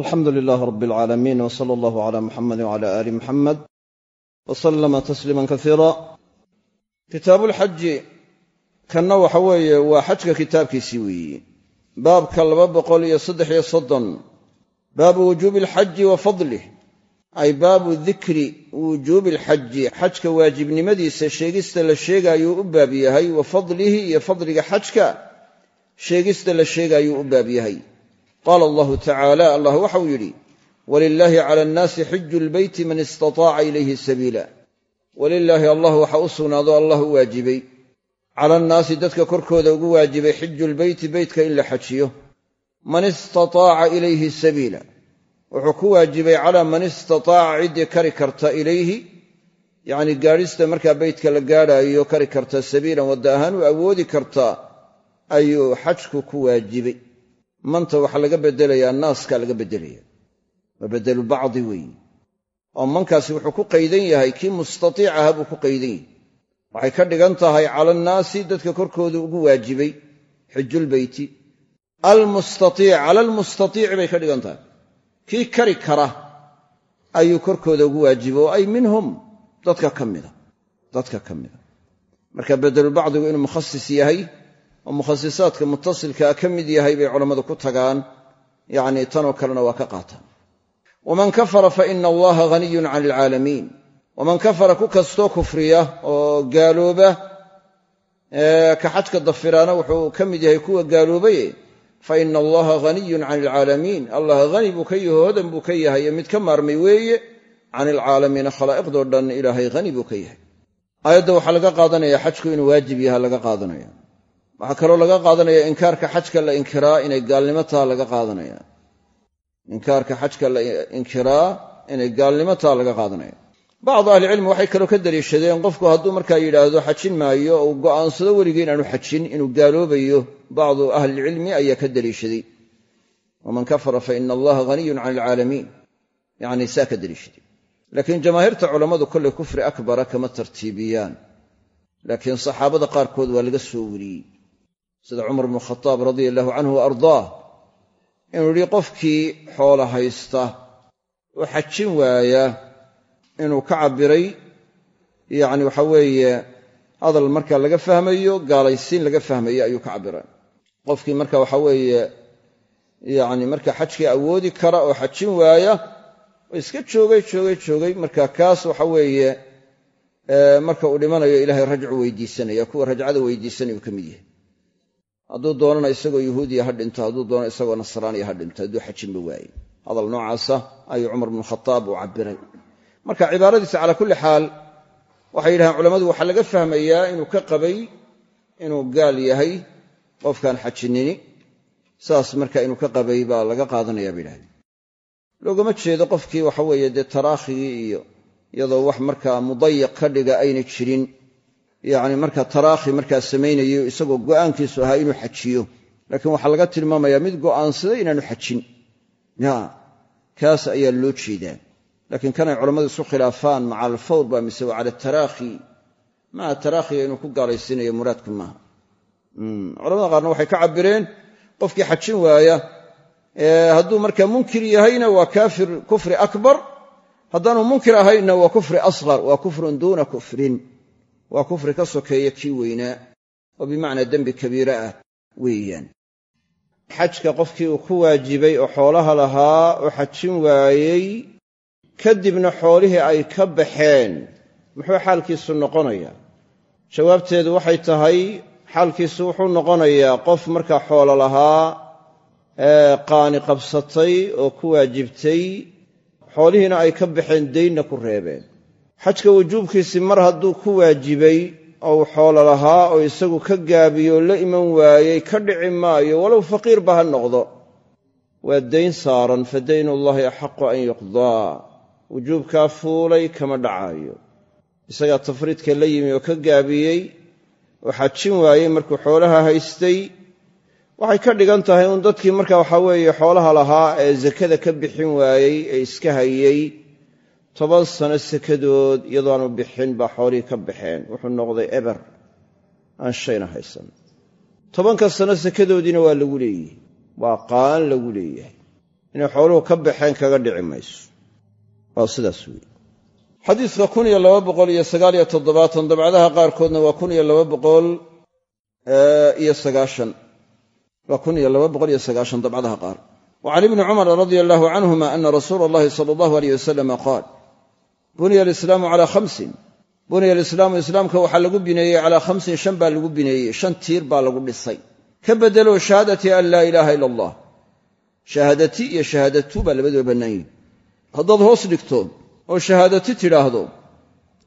alxamdu lilaah rab alcaalamiin w sala allahu cala muxamedi wcala aali muxamed wa sallama tasliiman kasiira kitaabu lxaji kanna waxa weeye waa xajka kitaabkiisii weeye baabka laba boqol iyo saddex iyo soddon. Baabu wujuubi alxaji wa fadlih ay baabu dikri wujuubi alxaji xajka waajibnimadiisa sheegista la sheegaayuu u baab yahay wa fadlihi iyo fadliga xajka sheegista baab yahay qaala allahu tacaala allah waxau yidhi walilaahi cala annaasi xiju lbeyti man istataaca ilayhi sabiila. Walilaahi allah waxa u sugnaado allah u waajibay. Cala annaasi dadka korkooda ugu waajibay xiju lbeyti beytka in la xajiyo. Man istataaca ilayhi sabiila. Wuxuu ku waajibay calaa man istataaca ciddii kari karta ilayhi. Yacni gaadhista markaa beytka la gaadhaayo kari karta sabiilan wadda ahaan u awoodi kartaa ayuu xajku ku waajibay manta waxaa laga beddelayaa naaskaa laga beddelaya waa beddelu bacdi weeye oo mankaasi wuxuu ku qaydan yahay kii mustatiic aha buu ku qaydan yahay. Waxay ka dhigan tahay cala annaasi dadka korkooda ugu waajibay xijulbeyti almustaiic cala almustatiici bay ka dhigan tahay. Kii kari kara ayuu korkooda ugu waajibo oo ay minhum dadka ka mida. Dadka ka mida. Marka bedelubacdigu inuu mukhasis yahay oo mukhasisaadka mutasilkaa ka mid yahay bay culammadu ku tagaan. Yacni tanoo kalena waa ka qaataan. Waman kafara fa ina allaha haniyun cani alcaalamiin waman kafara ku kastoo kufriya oo gaalooba ka dafiraana wuxuu ka mid yahay kuwa gaaloobaye fa ina allaha haniyun cani alcaalamiin allah hani buu ka yaho hodan buu ka yahay mid ka maarmay weeye can ilcaalamiina khalaa'iqdoo dhan ilaahay hani buu ka yahay. Aayadda waxaa laga qaadanaya xajku inuu waajib yaha laga qaadanaya waxaa kaloo laga qaadanaya inkaarka xajka la inkiraa inay gaalnimo taha laga qaadanaya. Inkaarka xajka la inkiraa inay gaalnimo taha laga qaadanaya. Bacdu ahlicilmi waxay kaloo ka daliishadeen qofku hadduu markaa yidhaahdo xajin maayo oo uu go'aansado weligii inaanu xajin inuu gaaloobayo bacdu ahlilcilmi ayaa ka daliishaday waman kafara fa ina allaha haniyun cani alcaalamiin yacni saa ka daliishaday laakiin jamaahiirta culammadu kollay kufri akbara kama tartiibiyaan. Laakiin saxaabada qaarkood waa laga soo weriyey sida cumar bnu khadaab radia allahu canhu wa ardaah inuu yidhi qofkii xoola haysta oo xajin waaya inuu ka cabbiray yacni waxa weeye hadal marka laga fahmayo gaalaysiin laga fahmayo ayuu ka cabbiray. Qofkii marka waxa weeye yacni marka xajkii awoodi kara oo xajin waaya iska joogay joogay joogay marka kaas waxa weeye marka uu dhimanayo ilaahay rajcu weydiisanaya kuwa rajcada weydiisanayuu ka mid yahay hadduu doonana isagoo yahuudiya ha dhinto hadduu doono isagoo nasraaniya ha dhinto hadduu xajinba waaye. Hadal noocaasa ayuu cumar bnu khataab uu cabbiray marka cibaaradiisa calaa kulli xaal waxay yidhahdeen culammadu waxaa laga fahmayaa inuu ka qabay inuu gaal yahay qofkaan xajinini saas marka inuu ka qabay baa laga qaadanaya bay yidhahdeen. Loogama jeedo qofkii waxa weeye dee taraakhigii iyo iyadoo wax markaa mudayiq ka dhiga ayna jirin yacni marka taraakhi markaa samaynayo isagoo go'aankiisu ahaa inuu xajiyo. Laakiin waxaa laga tilmaamayaa mid go'aansaday inaanu xajin. Ya kaas ayaa loo jeedaa. Laakiin kanay culammadu isu khilaafaan maca alfawr baa mise cala taraakhi. Maca taraakhiga inuu ku gaalaysiinayo muraadku maaha. Culamada qaarna waxay ka cabbireen qofkii xajin waaya hadduu markaa munkir yahayna waa kaafir kufri akbar. Haddaanu munkir ahaynna waa kufri asqar waa kufrun duuna kufrin waa kufri ka sokeeya kii weynaa oo bimacnaa dembi kabiire ah weeyaan. Xajka qofkii uu ku waajibay oo xoolaha lahaa oo xajin waayey kadibna xoolihii ay ka baxeen muxuu xaalkiisu noqonayaa? Jawaabteedu waxay tahay xaalkiisu wuxuu noqonayaa qof markaa xoolo lahaa ee qaani qabsatay oo ku waajibtay xoolihiina ay ka baxeen daynna ku reebeen xajka wujuubkiisii mar hadduu ku waajibay oo xoolo lahaa oo isagu ka gaabiyo oo la iman waayey ka dhici maayo walow faqiirba ha noqdo. Waa dayn saaran fa daynullaahi axaqu an yuqdaa. Wujuubkaa fuulay kama dhacaayo. Isagaa tafriidka la yimi oo ka gaabiyey oo xajin waayey markuu xoolaha haystay. Waxay ka dhigan tahay uun dadkii marka waxaa weeye xoolaha lahaa ee sakada ka bixin waayey ee iska hayey toban sano sekadood iyadoaanu bixin baa xoolihii ka baxeen. Wuxuu noqday eber aan shayna haysan. Tobanka sano sekadoodiina waa lagu leeyihi waa qaan lagu leeyahay. Inay xooluhu ka baxeen kaga dhici mayso. Waa sidaas weeye. Xadiidka kun iyo laba boqol iyo sagaaliyo toddobaatan dabcadaha qaarkoodna waa kun iyo laba boqol iyo sagaashan. Waa kun iyo laba boqol iyo sagaashan dabcadaha qaar. Wa can ibni cumar radia allahu canhuma ana rasuula allahi sala allahu aleyh wasalama qaal buniya alislaamu calaa khamsin. Buniya alislaamu islaamka waxaa lagu bineeyey calaa khamsin shan baa lagu bineeyey shan tiir baa lagu dhisay. Ka bedelo shahaadati an laa ilaaha ila allah shahaadati iyo shahaadatu baa labaduba bannaan yihiin haddaad hoos dhigto oo shahaadati tidhaahdo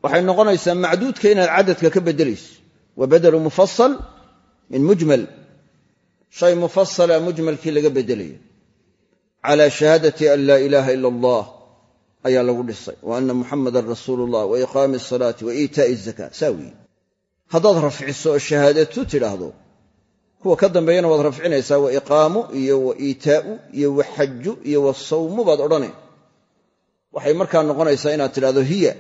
waxay noqonaysaa macduudka inaad cadadka ka beddelayso wa badelu mufasal min mujmal. Shay mufasala mujmalkii laga beddelayo calaa shahaadati an laa ilaaha ila allah ayaa lagu dhisay. Wa anna muxamadan rasuulu llah wa iqaami asalaati wa iitaa'i azaka saa weeye haddaad rafciso oo shahaadatu tidhaahdo kuwa ka dambeeyana waad rafcinaysaa wa iqaamu iyo wa iitaa'u iyo wa xaju iyo wa sawmu baad odhane. Waxay markaa noqonaysaa inaad tidhahdo hiya.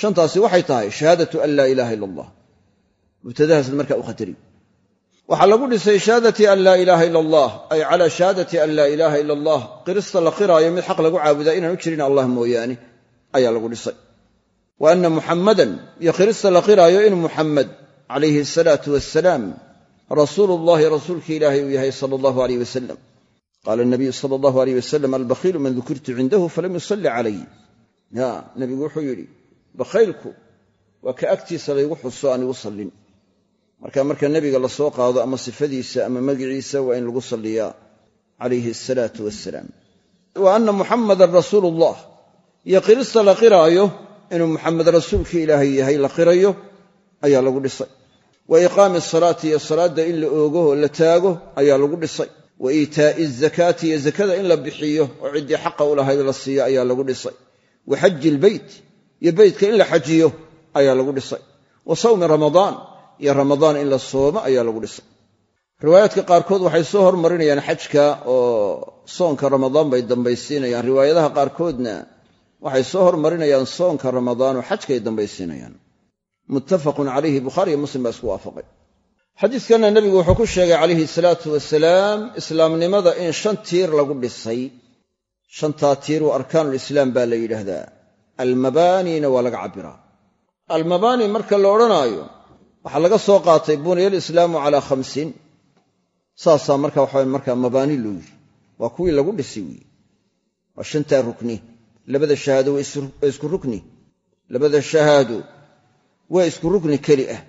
Shantaasi waxay tahay shahaadatu an laa ilaaha ila allah. Mubtadahaasad markaa u khatari waxaa lagu dhisay shahaadati an laa ilaaha ila allah ay calaa shahaadati an laa ilaaha ila allah. Qirista la qiraayo mid xaq lagu caabudaa inaan u jirin allah mooyaane ayaa lagu dhisay. Wa anna muxammadan iyo qirista la qiraayo inuu muxammed calayhi asalaatu wassalaam rasuulu llahi rasuulki ilaahay uu yahay sala allahu aleyh wasalam qaala nabiyu sala allahu aleyh wasalam albakhiilu man dukirtu cindahu falam yusalli calay ya nebigu wuxuu yidhi bakhaylku waa ka agtiisa laygu xuso aan igu sallin marka marka nebiga la soo qaado ama sifadiisa ama magiciisa waa in lagu salliyaa calayhi asalaatu wassalaam. Wa anna muxamadan rasuulu llah iyo qirista la qiraayo inuu muxamed rasuulkii ilaahay yahay la qirayo ayaa lagu dhisay. Wa iqaami asalaati iyo salaadda in la oogo oo la taago ayaa lagu dhisay. Wa iitaa'i azakaati iyo zakada in la bixiyo oo ciddii xaqa u lahayd la siiyo ayaa lagu dhisay. Wa xaji ilbeyt iyo beytka in la xajiyo ayaa lagu dhisay. Wa sawmi ramadaan iyo ramadaan in la soomo ayaa lagu dhisay. Riwaayaadka qaarkood waxay soo hormarinayaan xajka oo soonka ramadaan bay dambaysiinayaan. Riwaayadaha qaarkoodna waxay soo hormarinayaan soonka ramadaan oo xajkay dambaysiinayaan. Muttafaqun calayhi bukhaari iyo muslim baa isku waafaqay. Xadiidkanna nebigu wuxuu ku sheegay calayhi salaatu wasalaam islaamnimada in shan tiir lagu dhisay. Shantaa tiir wa arkaanulislaam baa la yidhaahdaa. Almabaaniina waa laga cabbiraa almabaani marka la odhanaayo waxaa laga soo qaatay buniya alislaamu calaa khamsin. Saasaa marka waxaa markaa mabaani loo yiri waa kuwii lagu dhisay weeye waa shantaa rukni. Labada shahaado waa isku rukni. Labada shahaado waa isku rukni keli ah.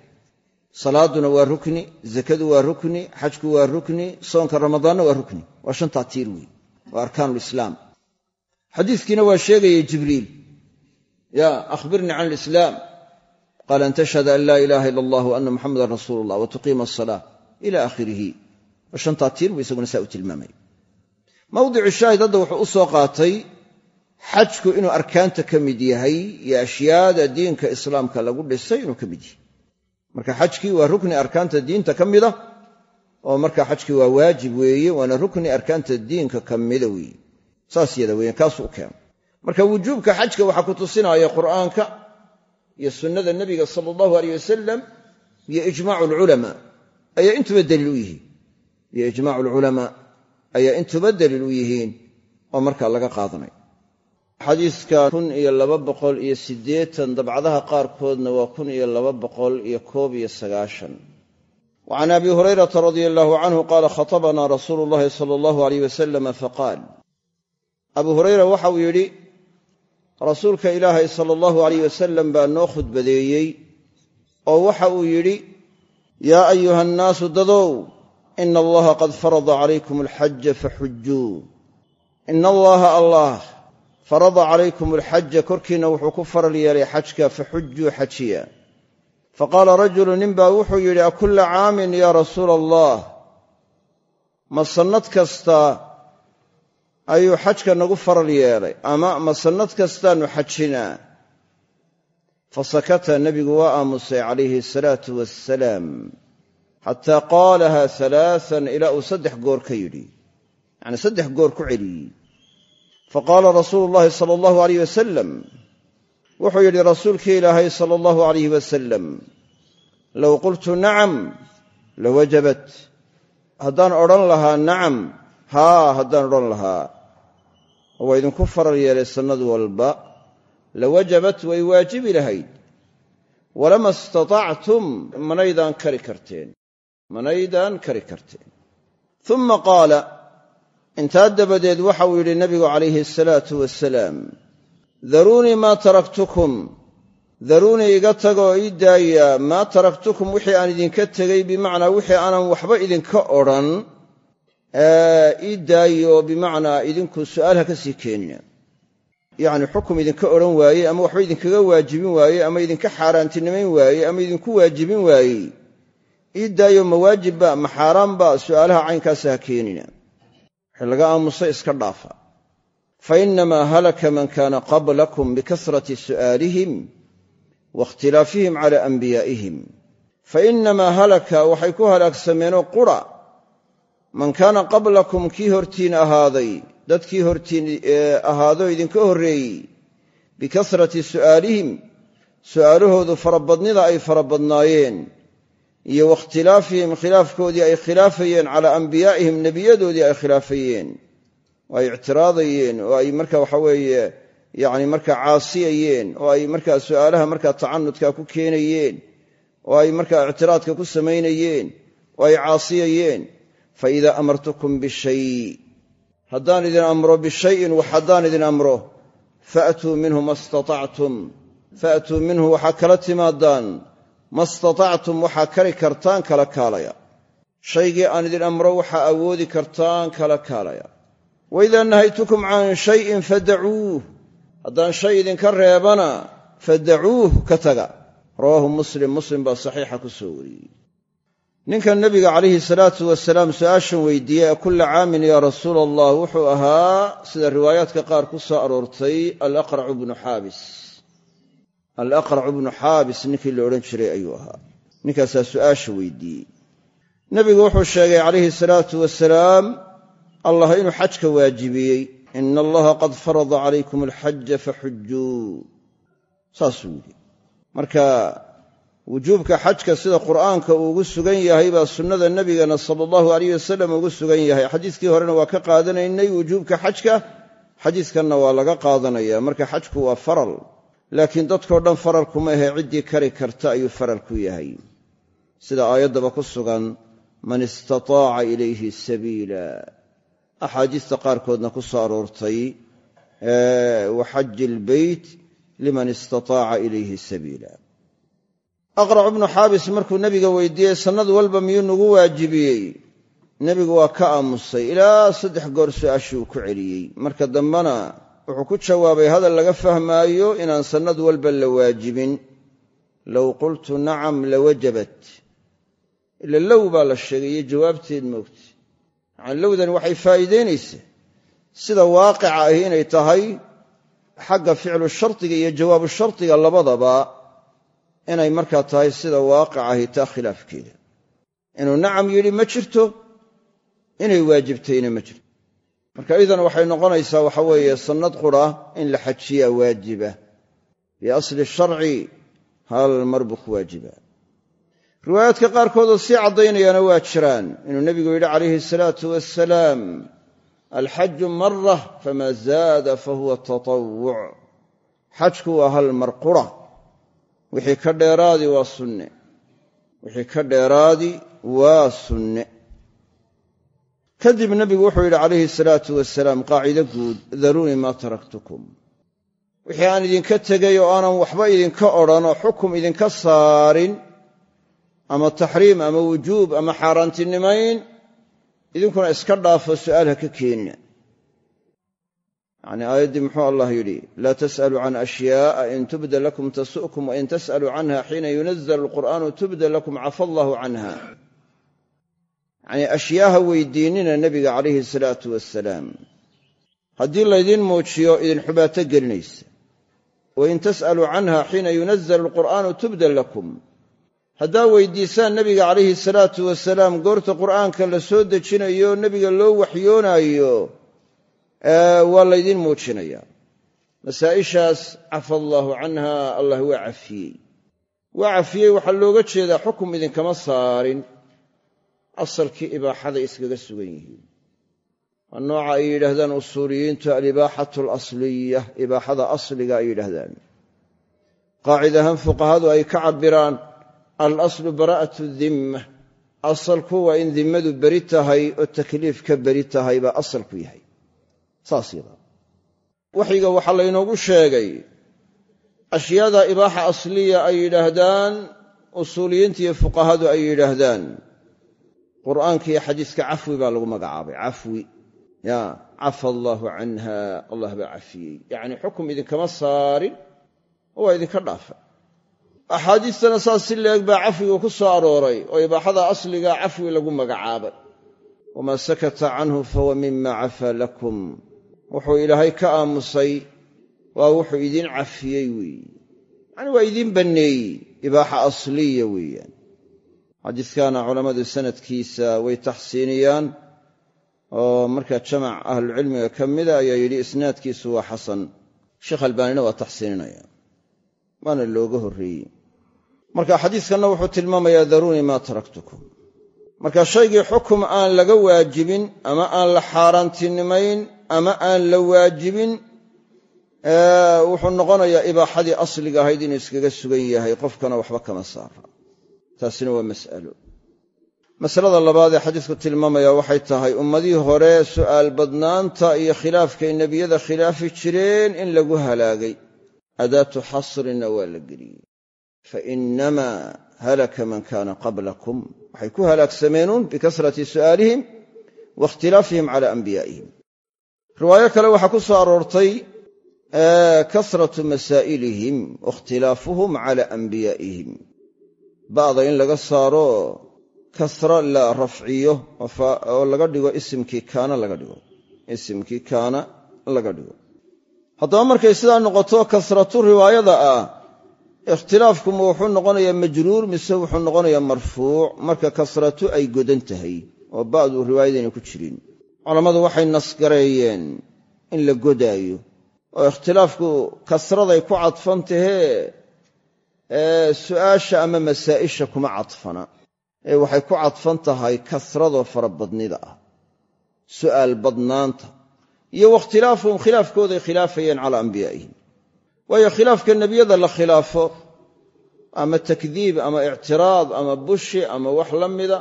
Salaaduna waa rukni zakadu waa rukni xajku waa rukni soonka ramadaanna waa rukni. Waa shantaa tiir weeye waa arkaanulislaam xadiiskiina waa sheegayay jibriil. Ya akhbirnii can alislaam qaala an tashhada an laa ilaaha ila allah ana muxamadan rasuulu allah wa tuqiima asalaa ila aakhirihi waa shantaa tiir buu isaguna saa u tilmaamay mawdicu shaahid hadda wuxuu u soo qaatay xajku inuu arkaanta ka mid yahay iyo ashyaada diinka islaamka lagu dhisay inuu ka mid yahay marka xajkii waa rukni arkaanta diinta ka mida oo marka xajkii waa waajib weeye waana rukni arkaanta diinka ka mida weeye qur'aanka iyo sunnada nebiga sala allahu aleyh wasalam iyo ijmaacu alculamaa ayaa intuba daliil u yihiin. Iyo ijmaacu alculamaa ayaa intuba daliil u yihiin oo markaa laga qaadanay. Xadiiska kun iyo laba boqol iyo siddeetan dabcadaha qaarkoodna waa kun iyo laba boqol iyo koob iyo sagaashan. Wa can abi hurayrata radia allahu canhu qaala khatabanaa rasuulu llahi sala allahu aleyh wasalama faqaal abu hurayra waxa uu yidhi rasuulka ilaahay sala allahu aleyh wasalam baa noo khudbadeeyey oo waxa uu yidhi yaa ayuha annaasu dadow ina allaha qad farada calaykum alxaja faxujuu ina allaha allah farada calaykum alxaja korkiinna wuxuu ku faral yeelay xajka faxujuu xajiya. Faqaala rajulu ninbaa wuxuu yidhi akulla caamin yaa rasuula allah ma sannad kasta ayuu xajka nagu faral yeelay. Ama ma sannad kastaannu xajinaa? Fasakata nebigu waa aamusay calayhi asalaatu wassalaam. Xataa qaalaha alaaan ilaa uu saddex goor ka yidhi. Yacnii saddex goor ku celiyey faqaala rasuulu llahi sala allahu alayh wasalam wuxuu yidhi rasuulkii ilaahay sala allahu alayh wasalam low qultu nacam lawajabat haddaan odhan lahaa nacam haa haddaan odhan lahaa oo waa idinku faral yeelay sannad walba lawajabat way waajibi lahayd. Walama istatactum manaydaan kari karteen. Manaydaan kari karteen. Uma qaala intaa dabadeed waxauu yidhi nabigu calayhi asalaatu wasalaam daruunii maa taraktukum daruunii iga tagoo ii daaya maa taraktukum wixii aan idinka tegey bimacnaa wixii aanan waxba idinka odhan ii daayo bimacnaa idinku su'aal ha ka sii keenina yacni xukum idinka odhan waaye ama waxba idinkaga waajibin waaye ama idinka xaaraantinimayn waaye ama idinku waajibin waayey ii daayo ma waajibba ma xaaraanba su'aalaha caynkaasa ha keenina wixii aamusay iska dhaafa. Fa innamaa halaka man kaana qablakum bikasrati su'aalihim wa ikhtilaafihim cala anbiyaa'ihim. Fa innamaa halaka waxay ku halaagsameenoo qura man kaana qablakum kii hortiin ahaaday dadkii hortiin ahaadoo idinka horreeyey bikasrati su'aalihim su'aalahoodu farabadnida ay farabadnaayeen iyo wakhtilaafihim khilaafkoodii ay khilaafayeen calaa anbiyaa'ihim nebiyadoodii ay khilaafayeen. Ay ictiraadayeen oo ay marka waxa weeye yacni markaa caasiyayeen oo ay markaa su'aalaha markaa tacanudka ku keenayeen oo ay markaa ictiraadka ku samaynayeen oo ay caasiyayeen fa idaa amartukum bishay haddaan idin amro bishayin wax haddaan idin amro faatuu minhu ma statactum faatuu minhu waxaa kala timaadaan. Ma statactum waxaa kari kartaan kala kaalaya. Shaygii aan idin amro waxaa awoodi kartaan kala kaalaya. Wa idaa nahaytukum can shayin fadacuuh haddaan shay idinka reebana fadacuuh ka taga. Rawaahu muslim muslim baa saxiixa ku soo wariyey ninkan nebiga calayhi salaatu wasalaam su'aashan weydiiyey kulla caamin yaa rasuula allah wuxuu ahaa sida riwaayaadka qaar ku soo aroortay alaqracu bnu xaabis. Alaqracu bnu xaabis ninkii la odhan jiray ayuu ahaa. Ninkaasaa su'aasha weydiiyey. Nebigu wuxuu sheegay calayhi salaatu wasalaam allah inuu xajka waajibiyey ina allaha qad farada calaykum alxaja faxujuu saasuu yidhi. Marka wujuubka xajka sida qur'aanka uu ugu sugan yahay baa sunnada nebigana sala allahu alayh wasalam ugu sugan yahay. Xadiiskii horena waa ka qaadanaynay wujuubka xajka. Xadiiskanna waa laga qaadanaya marka xajku waa faral laakiin dadkao dhan faral kuma ahe ciddii kari karta ayuu faral ku yahay. Sida aayaddaba ku sugan man istataaca ilayhi sabiila. Axaadiista qaarkoodna ku soo aroortay wa xaji ilbeyt liman istataaca ilayhi sabiila aqracu bnu xaabis markuu nebiga weydiiyey sannad walba miyuu nagu waajibiyey? Nebigu waa ka aamusay. Ilaa saddex goor su'aashii uu ku celiyey. Marka dambena wuxuu ku jawaabay hadal laga fahmaayo inaan sannad walba la waajibin. Low qultu nacam lawajabat ila low baa la sheegay iyo jawaabteed moogta yacani lowdani waxay faa'iidaynaysaa sida waaqica ahi inay tahay xagga ficlu shardiga iyo jawaabu shardiga labadaba inay markaa tahay sida waaqic ahi taa khilaafkeeda. Inuu nacam yidhi ma jirto? Inay waajibtayna ma jirto. Marka idan waxay noqonaysaa waxa weeye sannad qura in la xajiyaa waajiba. Biasli sharci hal mar buu ku waajiba. Riwaayaadka qaarkoodoo sii caddaynayaana waa jiraan. Inuu nebigu yidhi calayhi salaatu wasalaam alxaju mara famaa zaada fahuwa tatawuc xajku waa hal mar qura wixii ka dheeraadi waa sunne. Wixii ka dheeraadi waa sunne. Kadib nebigu wuxuu yidhi calayhi salaatu wasalaam qaacido guud daruunii maa taraktukum. Wixii aan idinka tegay oo aanan waxba idinka odhan oo xukum idinka saarin ama taxriim ama wujuub ama xaaraantinimayn idinkuna iska dhaafo su'aal ha ka keenina yacni aayaddii muxuu allah yidhi laa tas'aluu can ashyaa'a in tubda lakum tasu'kum wain tas'aluu canha xiina yunazal alqur'aanu tubda lakum cafa allahu canha. Yacnii ashyaaha weydiinina nebiga calayhi salaatu wasalaam haddii laydiin muujiyo idin xubaato gelinaysa. Wain tas'aluu canha xiina yunazal alqur'aanu tubda lakum. Haddaa weydiisaan nebiga calayhi salaatu wasalaam goorta qur'aanka la soo dejinayo nebiga loo waxyoonaayo waa laydiin muujinaya. Masaa'ishaas cafa allaahu canha allah waa cafiyey. Waa cafiyey waxaa looga jeedaa xukum idinkama saarin. Asalkii ibaaxaday iskaga sugan yihiin. Waa nooca ay yidhaahdaan usuuliyiintu alibaaxatu alasliya ibaaxada asliga ay yidhaahdaan. Qaacid ahaan fuqahadu ay ka cabbiraan alaslu bara'atu dimma asalku waa in dimmadu beri tahay oo takliif ka beri tahay baa asalku yahay saas waxyiga waxaa laynoogu sheegay ashyaada ibaaxa asliya ay yidhaahdaan usuuliyiinta iyo fuqahadu ay yidhaahdaan. Qur'aanka iyo xadiiska cafwi baa lagu magacaabay cafwi. Ya cafa allaahu canha allah baa cafiyey. Yacnii xukum idinkama saarin oo waa idinka dhaafay axaadiistana saas si leeg baa cafwigu ku soo arooray oo ibaaxada asliga cafwi lagu magacaabay. Wamaa sakata canhu fahuwa mima cafaa lakum wuxuu ilaahay ka aamusay waa wuxuu idiin cafiyey weeye yacni waa idiin banneeyey ibaaxa asliya weeyaan. Xadiiskana culammadu sanadkiisa way taxsiiniyaan oo markaa jamac ahlucilmiga ka mida ayaa yidhi isnaadkiisu waa xasan. Sheekh albaanina waa taxsiininaya waana looga horreeyey. Marka xadiiskanna wuxuu tilmaamayaa daruunii maa taraktukum. Marka shaygii xukum aan laga waajibin ama aan la xaaraantinimayn ama aan la waajibin wuxuu noqonayaa ibaaxadii asliga ahayd inuu iskaga sugan yahay qofkana waxba kama saara taasina waa mas'alo. Masalada labaad ee xadiisku tilmaamaya waxay tahay ummadihii hore su'aal badnaanta iyo khilaafkay nebiyada khilaafi jireen in lagu halaagay. Adaatu xasrina waa la geliyey. Fa innamaa halaka man kaana qablakum. Waxay ku halaagsameenuun bikasrati su'aalihim wa ikhtilaafihim cala anbiyaa'ihim riwaayo kale waxaa ku soo aroortay kasratu masaa'ilihim wakhtilaafuhum cala anbiyaa'ihim. Ba'da in laga saaro kasra la rafciyo oo laga dhigo isimkii kaana laga dhigo. Isimkii kaana laga dhigo. Haddaba markay sidaa noqoto kasratu riwaayada ah ikhtilaafkuma wuxuu noqonayaa majruur mise wuxuu noqonayaa marfuuc. Marka kasratu ay godan tahay oo ba'du riwaayadayna ku jirin culammadu waxay nasgareeyeen in la godaayo. Oo ikhtilaafku kasraday ku cadfan tahee su'aasha ama masaa'isha kuma cadfana. Ee waxay ku cadfan tahay kasradoo farabadnida ah su'aal badnaanta iyo wakhtilaafuhum khilaafkooday khilaafayeen calaa anbiyaa'ihim. Waayo khilaafka nebiyada la khilaafo ama takdiib ama ictiraad ama bushi ama wax la mida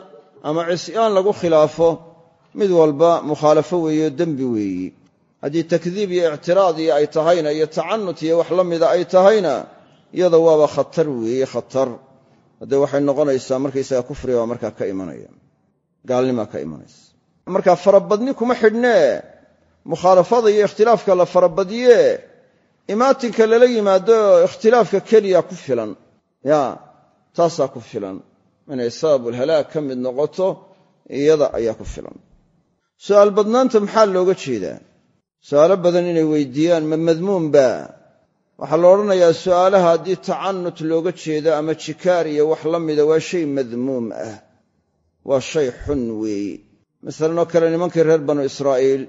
ama cisyaan lagu khilaafo mid walba mukhaalafo weeyo dembi weeyi. Haddii takdiib iyo ictiraad iyo ay tahayna iyo tacanut iyo wax la mida ay tahayna iyada waaba khatar weeye khatar. Haddee waxay noqonaysaa markaysaga kufriga baa markaa ka imanaya gaalnimaa ka imanaysa. Marka farabadni kuma xidhnee mukhaalafada iyo ikhtilaafka la farabadiye imaatinka lala yimaado ikhtilaafka keliya ku filan. Ya taasaa ku filan. Inay sababulhalaag ka mid noqoto iyada ayaa ku filan su'aal badnaanta maxaa looga jeedaa? Su'aalo badan inay weydiiyaan ma madmuunba waxaa la odhanayaa su'aalaha haddii tacanut looga jeedo ama jikaar iyo wax la mida waa shay madmuum ah. Waa shay xun weeye masalan oo kale nimankii reer banu israa'iil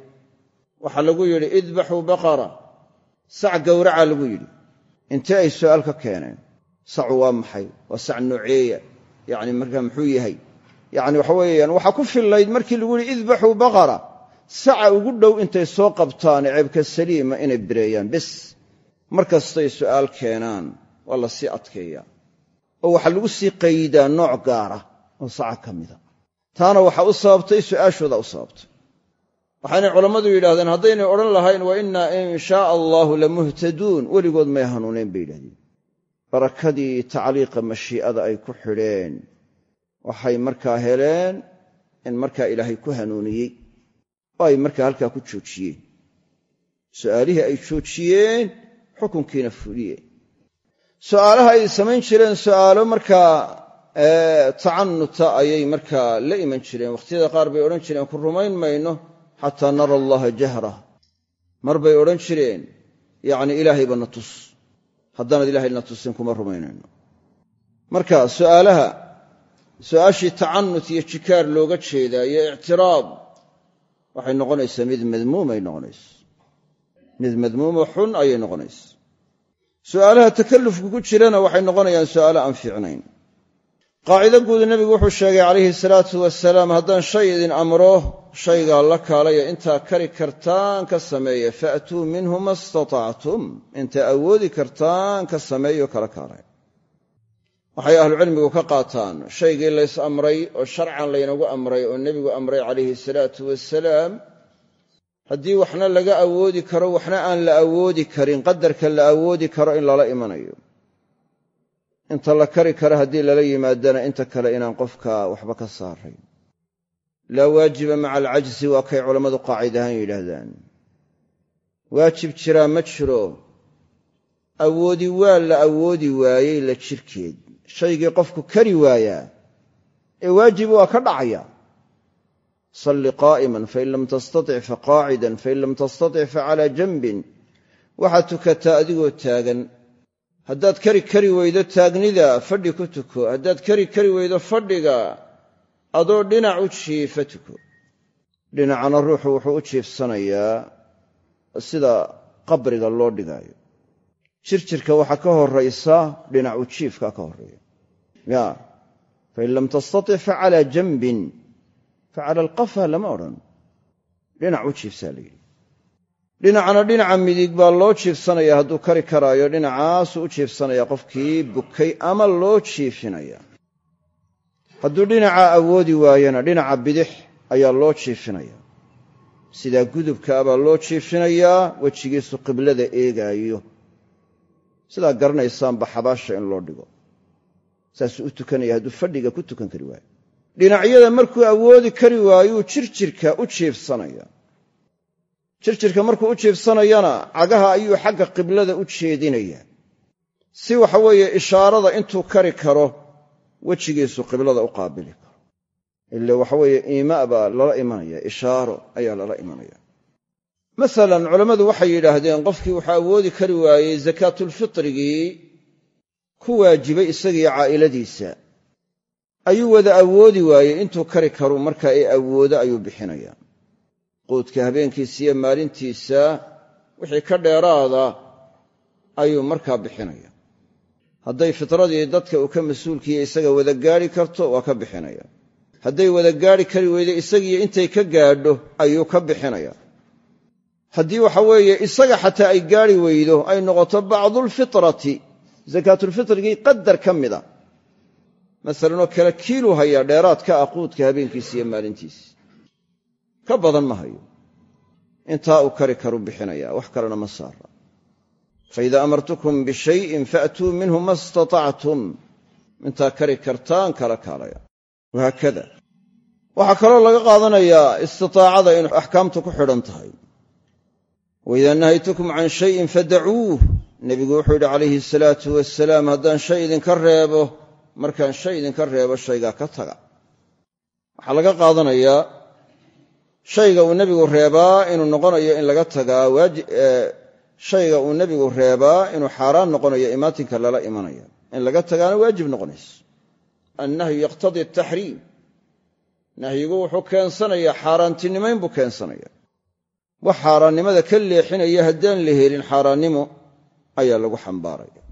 waxaa lagu yidhi idbaxuu baqara. Sac gowracaa lagu yidhi. Intee ay su'aal ka keeneen sacu waa maxay? Waa sac nooceeya yacni markaa muxuu yahay yacni waxa weeyaan waxaa ku fillayd markii lagu yidhi idbaxuu baqara. Saca ugu dhow intay soo qabtaan ceebka saliima inay bireeyaan. Bes mar kastay su'aal keenaan waa la sii adkeeyaa. Oo waxaa lagu sii qaydaa nooc gaara oo saca ka mida. Taana waxaa u sababtay su'aashooda u sababtay. Waxaynay culammadu yidhahdeen haddaynay odhan lahayn wa innaa in shaa allaahu lamuhtaduun. Weligood may hanuunayn bay yidhahdeen barakadii tacliiqa mashii'ada ay ku xidheen waxay markaa heleen in markaa ilaahay ku hanuuniyey oo ay markaa halkaa ku joojiyeen. Su'aalihii ay joojiyeen xukunkiina fuliyeen su'aalaha ay samayn jireen su'aalo markaa tacanuta ayay markaa la iman jireen. Wakhtiyada qaar bay odhan jireen ku rumayn mayno xataa nara allaha jahra. Mar bay odhan jireen yacni ilaahayba na tus. Haddaanad ilahay na tusin kuma rumaynayno marka su'aalaha su'aashii tacanut iyo jikaar looga jeedaa iyo ictiraad waxay noqonaysaa mid madmuumay noqonaysa mid madmuumo xun ayay noqonaysa su'aalaha takallufka ku jirana waxay noqonayaan su'aalo aan fiicnayn. Qaacido guud nebigu wuxuu sheegay calayhi salaatu wasalaam haddaan shay idin amro shaygaa la kaalaya intaa kari kartaan ka sameeya faatuu minhu ma istatactum intaa awoodi kartaan ka sameeyo kala kaalay waxay ahlucilmigu ka qaataan shaygii lays amray oo sharcan laynagu amray oo nebigu amray calayhi salaatu wasalaam haddii waxna laga awoodi karo waxna aan la awoodi karin qadarka la awoodi karo in lala imanayo. Inta la kari karo haddii lala yimaadana inta kale inaan qofka waxba ka saarayn laa waajiba maca alcajzi waa kay culammadu qaacid ahaan yidhaahdaan. Waajib jiraa ma jiro. Awoodi waa la awoodi waayey la jirkeed shaygii qofku kari waayaa ee waajib waa ka dhacaya. Salli qaa'iman fain lam tastatic faqaacidan fain lam tastatic facalaa janbin. Waxaad tukataa adigoo taagan. Haddaad kari kari weydo taagnida fadhi ku tuko. Haddaad kari kari weydo fadhiga adoo dhinac u jiifa tuko. Dhinacana ruuxu wuxuu u jiifsanayaa sida qabriga loo dhigaayo jirjirka waxaa ka horaysa dhinac u jiifka ka horreeya. Ya fain lam tastatic facalaa janbin facala alqafa lama odhan. Dhinac u jiifsaa la yidhi. Dhinacana dhinaca midig baa loo jiifsanaya hadduu kari karaayo dhinacaasuu u jiifsanaya qofkii bukay ama loo jiifinaya. Hadduu dhinacaa awoodi waayona dhinaca bidix ayaa loo jiifinaya. Sidaa gudubkaa baa loo jiifinayaa wejigiisu qiblada eegaayo sidaa garanaysaanba xabaasha in loo dhigo. Saasuu u tukanaya hadduu fadhiga ku tukan kari waayo. Dhinacyada markuu awoodi kari waayuu jirjirka u jiifsanaya jirjirka markuu u jiifsanayana cagaha ayuu xagga qiblada u jeedinaya. Si waxa weeye ishaarada intuu kari karo wejigiisu qiblada u qaabili karo. Ile waxaweeye iimaa baa lala imanaya ishaaro ayaa lala imanaya masalan culammadu waxay yidhaahdeen qofkii wuxuu awoodi kari waayey sakaatulfitrigii ku waajibay isagiiyo caa'iladiisa. Ayuu wada awoodi waayey intuu kari karu markaa ee awoodo ayuu bixinaya. Quudka habeenkiisa iyo maalintiisa wixii ka dheeraada ayuu markaa bixinaya. Hadday fitradii dadka uu ka mas'uulkiiyo isaga wada gaadhi karto waa ka bixinaya. Hadday wada gaadhi kari weydo isagiiyo intay ka gaadho ayuu ka bixinaya haddii waxa weeye isaga xataa ay gaadhi weydo ay noqoto bacdulfitrati sakaatulfitrigii qadar ka mida masalanoo kale kiilu hayaa dheeraad ka ah quudka habeenkiisa iyo maalintiisa ka badan ma hayo. Intaa uu kari karu bixinaya wax kalena ma saara. Faida amartukum bishayin faatuu minhu ma istatactum intaa kari kartaan kala kaalaya. Wahaakada. Waxaa kaloo laga qaadanayaa istitaacada inay axkaamtu ku xidhan tahay waidaa nahaytukum can shayin fadacuuh nebigu wuxuu yidhi calayhi salaatu wasalaam haddaan shay idinka reebo markaan shay idinka reebo shaygaa ka taga. Waxaa laga qaadanayaa shayga uu nebigu reebaa inuu noqonayo in laga tagaa shayga uu nebigu reebaa inuu xaaraan noqonayo imaatinka lala imanaya. In laga tagaana waajib noqonayso annahyu yaqtadii ataxriim nahyigu wuxuu keensanayaa xaaraantinimayn buu keensanaya wax xaaraannimada ka leexinaya haddaan la helin xaaraannimo ayaa lagu xambaaraya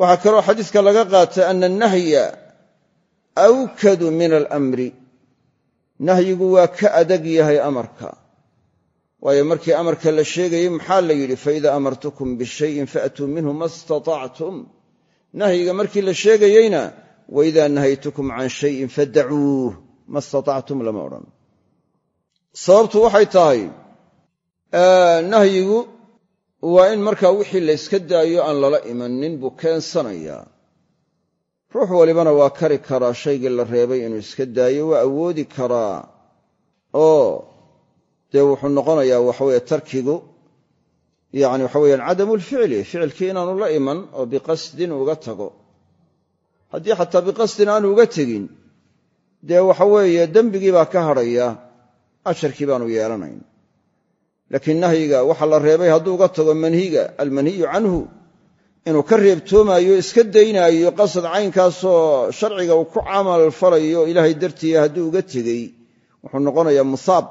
waxaa kaloo xadiiska laga qaatay ana annahya awkadu min alamri. Nahyigu waa ka adag yahay amarka. Waayo markii amarka la sheegayey maxaa la yidhi? Faida amartukum bishayin faatuu minhu ma istatactum nahyiga markii la sheegayeyna waidaa nahaytukum can shayin fadacuuh ma istatactum lama odhan sababtu waxay tahay nahyigu waa in markaa wixii la yska daayo aan lala imanin buu keensanayaa. Ruux walibana waa kari karaa shaygii la reebay inuu iska daayo waa awoodi karaa. Oo dee wuxuu noqonayaa waxaweye tarkigu yani waxa weyaan cadamu lficli ficilkii inaanu la iman oo biqasdin uga tago. Haddii xataa biqasdin aanu uga tegin dee waxa weeye dembigii baa ka hadhaya asharkii baanu yeelanayn. Laakiin nahyiga waxa la reebay hadduu uga tago manhiga almanhiyu canhu inuu ka reebtoomaayo iska daynaayo qasad caynkaasoo sharciga uu ku camal falayo ilaahay dartiiya hadduu uga tegey wuxuu noqonayaa musaab.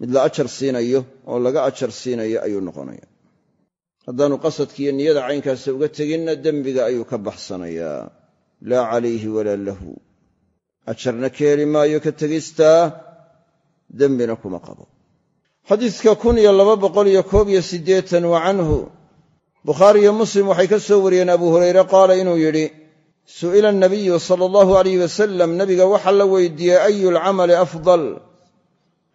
Mid la ajar siinayo oo laga ajar siinayo ayuu noqonaya haddaanu qasadkiiyo niyada caynkaasa uga teginna dembiga ayuu ka baxsanayaa. Laa calayhi walaa lahu. Ajarna ka heli maayo ka tegistaa dembina kuma qabo. Xadiidka kun iyo laba boqol iyo koob iyo siddeetan wa canhu bukhaari iyo muslim waxay ka soo wariyeen abu hurayre qaala inuu yidhi su'ila anabiyu sala allahu alayh wasalam nabiga waxaa la weydiiyey ayu lcamali afdal?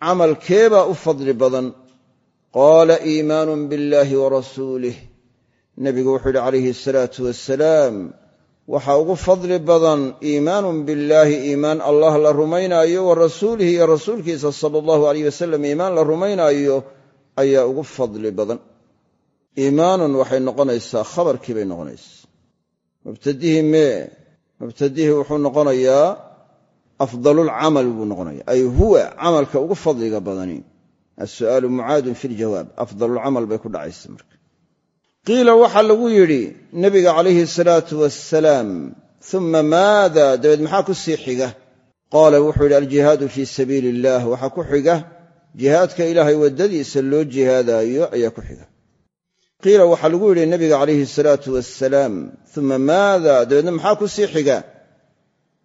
Camal keebaa u fadli badan. Qaala iimaanun biاllahi wa rasuulih nebigu wuxuu yidhi calayhi asalaatu wasalaam waxaa ugu fadli badan iimaanun billaahi iimaan allah la rumaynaayo wa rasuulihi iyo rasuulkiisa sala allahu alayh wasalam iimaan la rumaynaayo ayaa ugu fadli badan. Iimaanun waxay noqonaysaa khabarkii bay noqonaysaa. Mubtadihii mee mubtadihii wuxuu noqonayaa afdalulcamal buu noqonaya ay huwa camalka ugu fadliga badani. Asu'aalu mucaadun fi ljawaab afdalulcamal bay ku dhacaysa marka qiila waxaa lagu yidhi nebiga calayhi salaatu wasalaam uma maada dabeed maxaa ku sii xiga? Qaala wuxuu yidhi aljihaadu fii sabiili illah waxaa ku xiga jihaadka ilaahay waddadiisa loo jihaadaayo ayaa ku xiga. Qiila waxaa lagu yidhi nebiga calayhi salaatu wasalaam uma maada dabeedna maxaa ku sii xiga?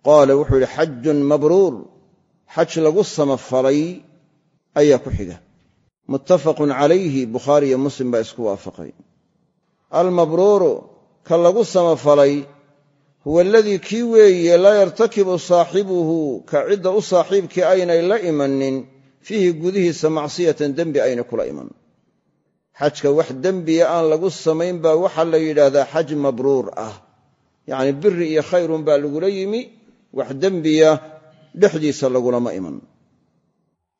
Qaala wuxuu yidhi xajun mabruur xaj lagu samafalay ayaa ku xiga. Muttafaqun calayhi bukhaari iyo muslim baa isku waafaqay almabruuru ka lagu samafalay huwa aladii kii weeye laa yartakibu saaxibuhu ka cidda u saaxiibkii aynay la imanin fiihi gudihiisa macsiyatan dembi ayna kula iman. Xajka wax dembiya aan lagu samayn baa waxaa la yidhaahdaa xaj mabruur ah. Yacni biri iyo khayrun baa lagula yimi wax dembiya dhexdiisa lagulama iman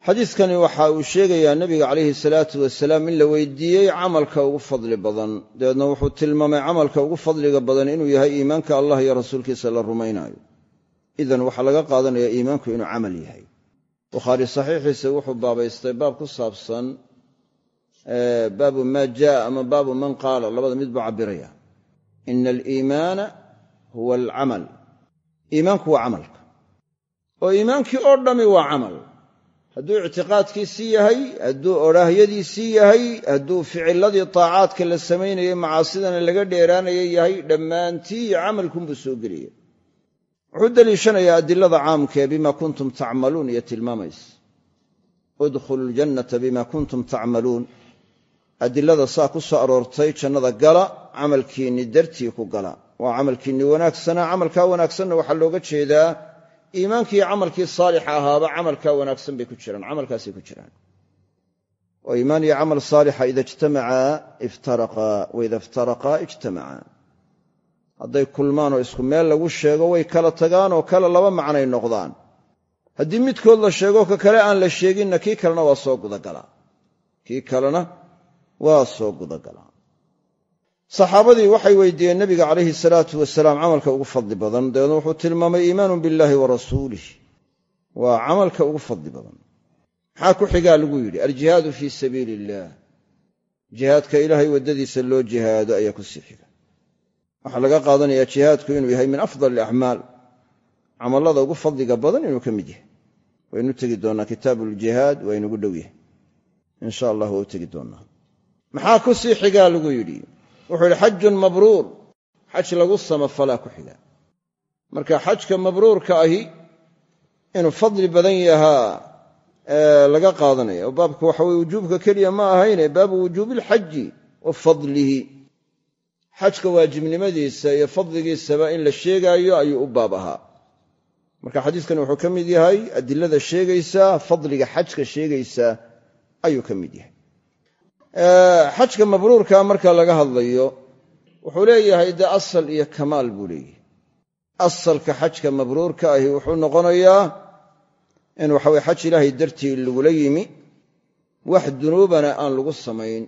xadiidkani waxa uu sheegayaa nebiga calayhi salaatu wasalaam in la weydiiyey camalka ugu fadli badan. Dabeedna wuxuu tilmaamay camalka ugu fadliga badan inuu yahay iimaanka allah iyo rasuulkiisa la rumaynaayo. Idan waxaa laga qaadanaya iimaanku inuu camal yahay. Bukhaari saxiixiisa wuxuu baabaystay baab ku saabsan baabu maa jaa ama baabu man qaala. Labada mid buu cabiraya ina aliimaana huwa alcamal. Iimaanku waa camalka. Oo iimaankii oo dhammi waa camal hadduu ictiqaadkiisii yahay hadduu odhaahyadiisii yahay hadduu ficiladii taacaadka la samaynayay macaasidana laga dheeraanaya yahay dhammaantii camalkunbuu soo gelaya wuxuu deliishanayaa adilada caamkaee bima kuntum tacmaluun iyo tilmaamaysa. Udkhulu ljannata bima kuntum tacmaluun. Adilada saa ku soo aroortay jannada gala camalkiinni dartii ku gala. Waa camalkiinni wanaagsanaa camalkaa wanaagsanna waxaa looga jeedaa iimaankii camalkii saalixa ahaaba camalkaa wanaagsan bay ku jiraan camalkaasay ku jiraan. oo iimaan iyo camal saalixa ida ijtamacaa iftaraqaa waida iftaraqaa ijtamacaa hadday kulmaan oo isku meel lagu sheego way kala tagaan oo kale laba macnay noqdaan. haddii midkood la sheego ka kale aan la sheeginna kii kalena waa soo gudagalaa kii kalena waa soo gudagalaa saxaabadii waxay weydiiyeen nebiga calayhi salaatu wasalaam camalka ugu fadli badan. Dabeedna wuxuu tilmaamay iimaanun billaahi wa rasuulih waa camalka ugu fadli badan. Maxaa ku xigaa lagu yidhi? Aljihaadu fii sabiili illaah jihaadka ilaahay waddadiisa loo jihaado ayaa ku sii xiga. Waxaa laga qaadanayaa jihaadku inuu yahay min afdal acmaal. Camallada ugu fadliga badan inuu ka mid yahay. Waynu tegi doonnaa kitaabuuljihaad waa inugu dhow yahay. Insha allah waa u tegi doonnaa maxaa ku sii xigaa lagu yidhi wuxuu yidhi xajun mabruur. Xaj lagu samafalaa ku xiga. Marka xajka mabruurka ahi inuu fadli badan yahaa laga qaadanaya oo baabku waxa weye wujuubka keliya ma ahayne baabu wujuubi ilxaji wa fadlihi. Xajka waajibnimadiisa iyo fadligiisaba in la sheegaayo ayuu u baab ahaa. Marka xadiiskani wuxuu ka mid yahay adilada sheegaysa fadliga xajka sheegaysa ayuu ka mid yahay xajka mabruurka marka laga hadlayo wuxuu leeyahay dee asal iyo kamaal buu leeyahay. Asalka xajka mabruurka ahi wuxuu noqonayaa in waxaweye xaj ilaahay dartii lagula yimi wax dunuubana aan lagu samayn.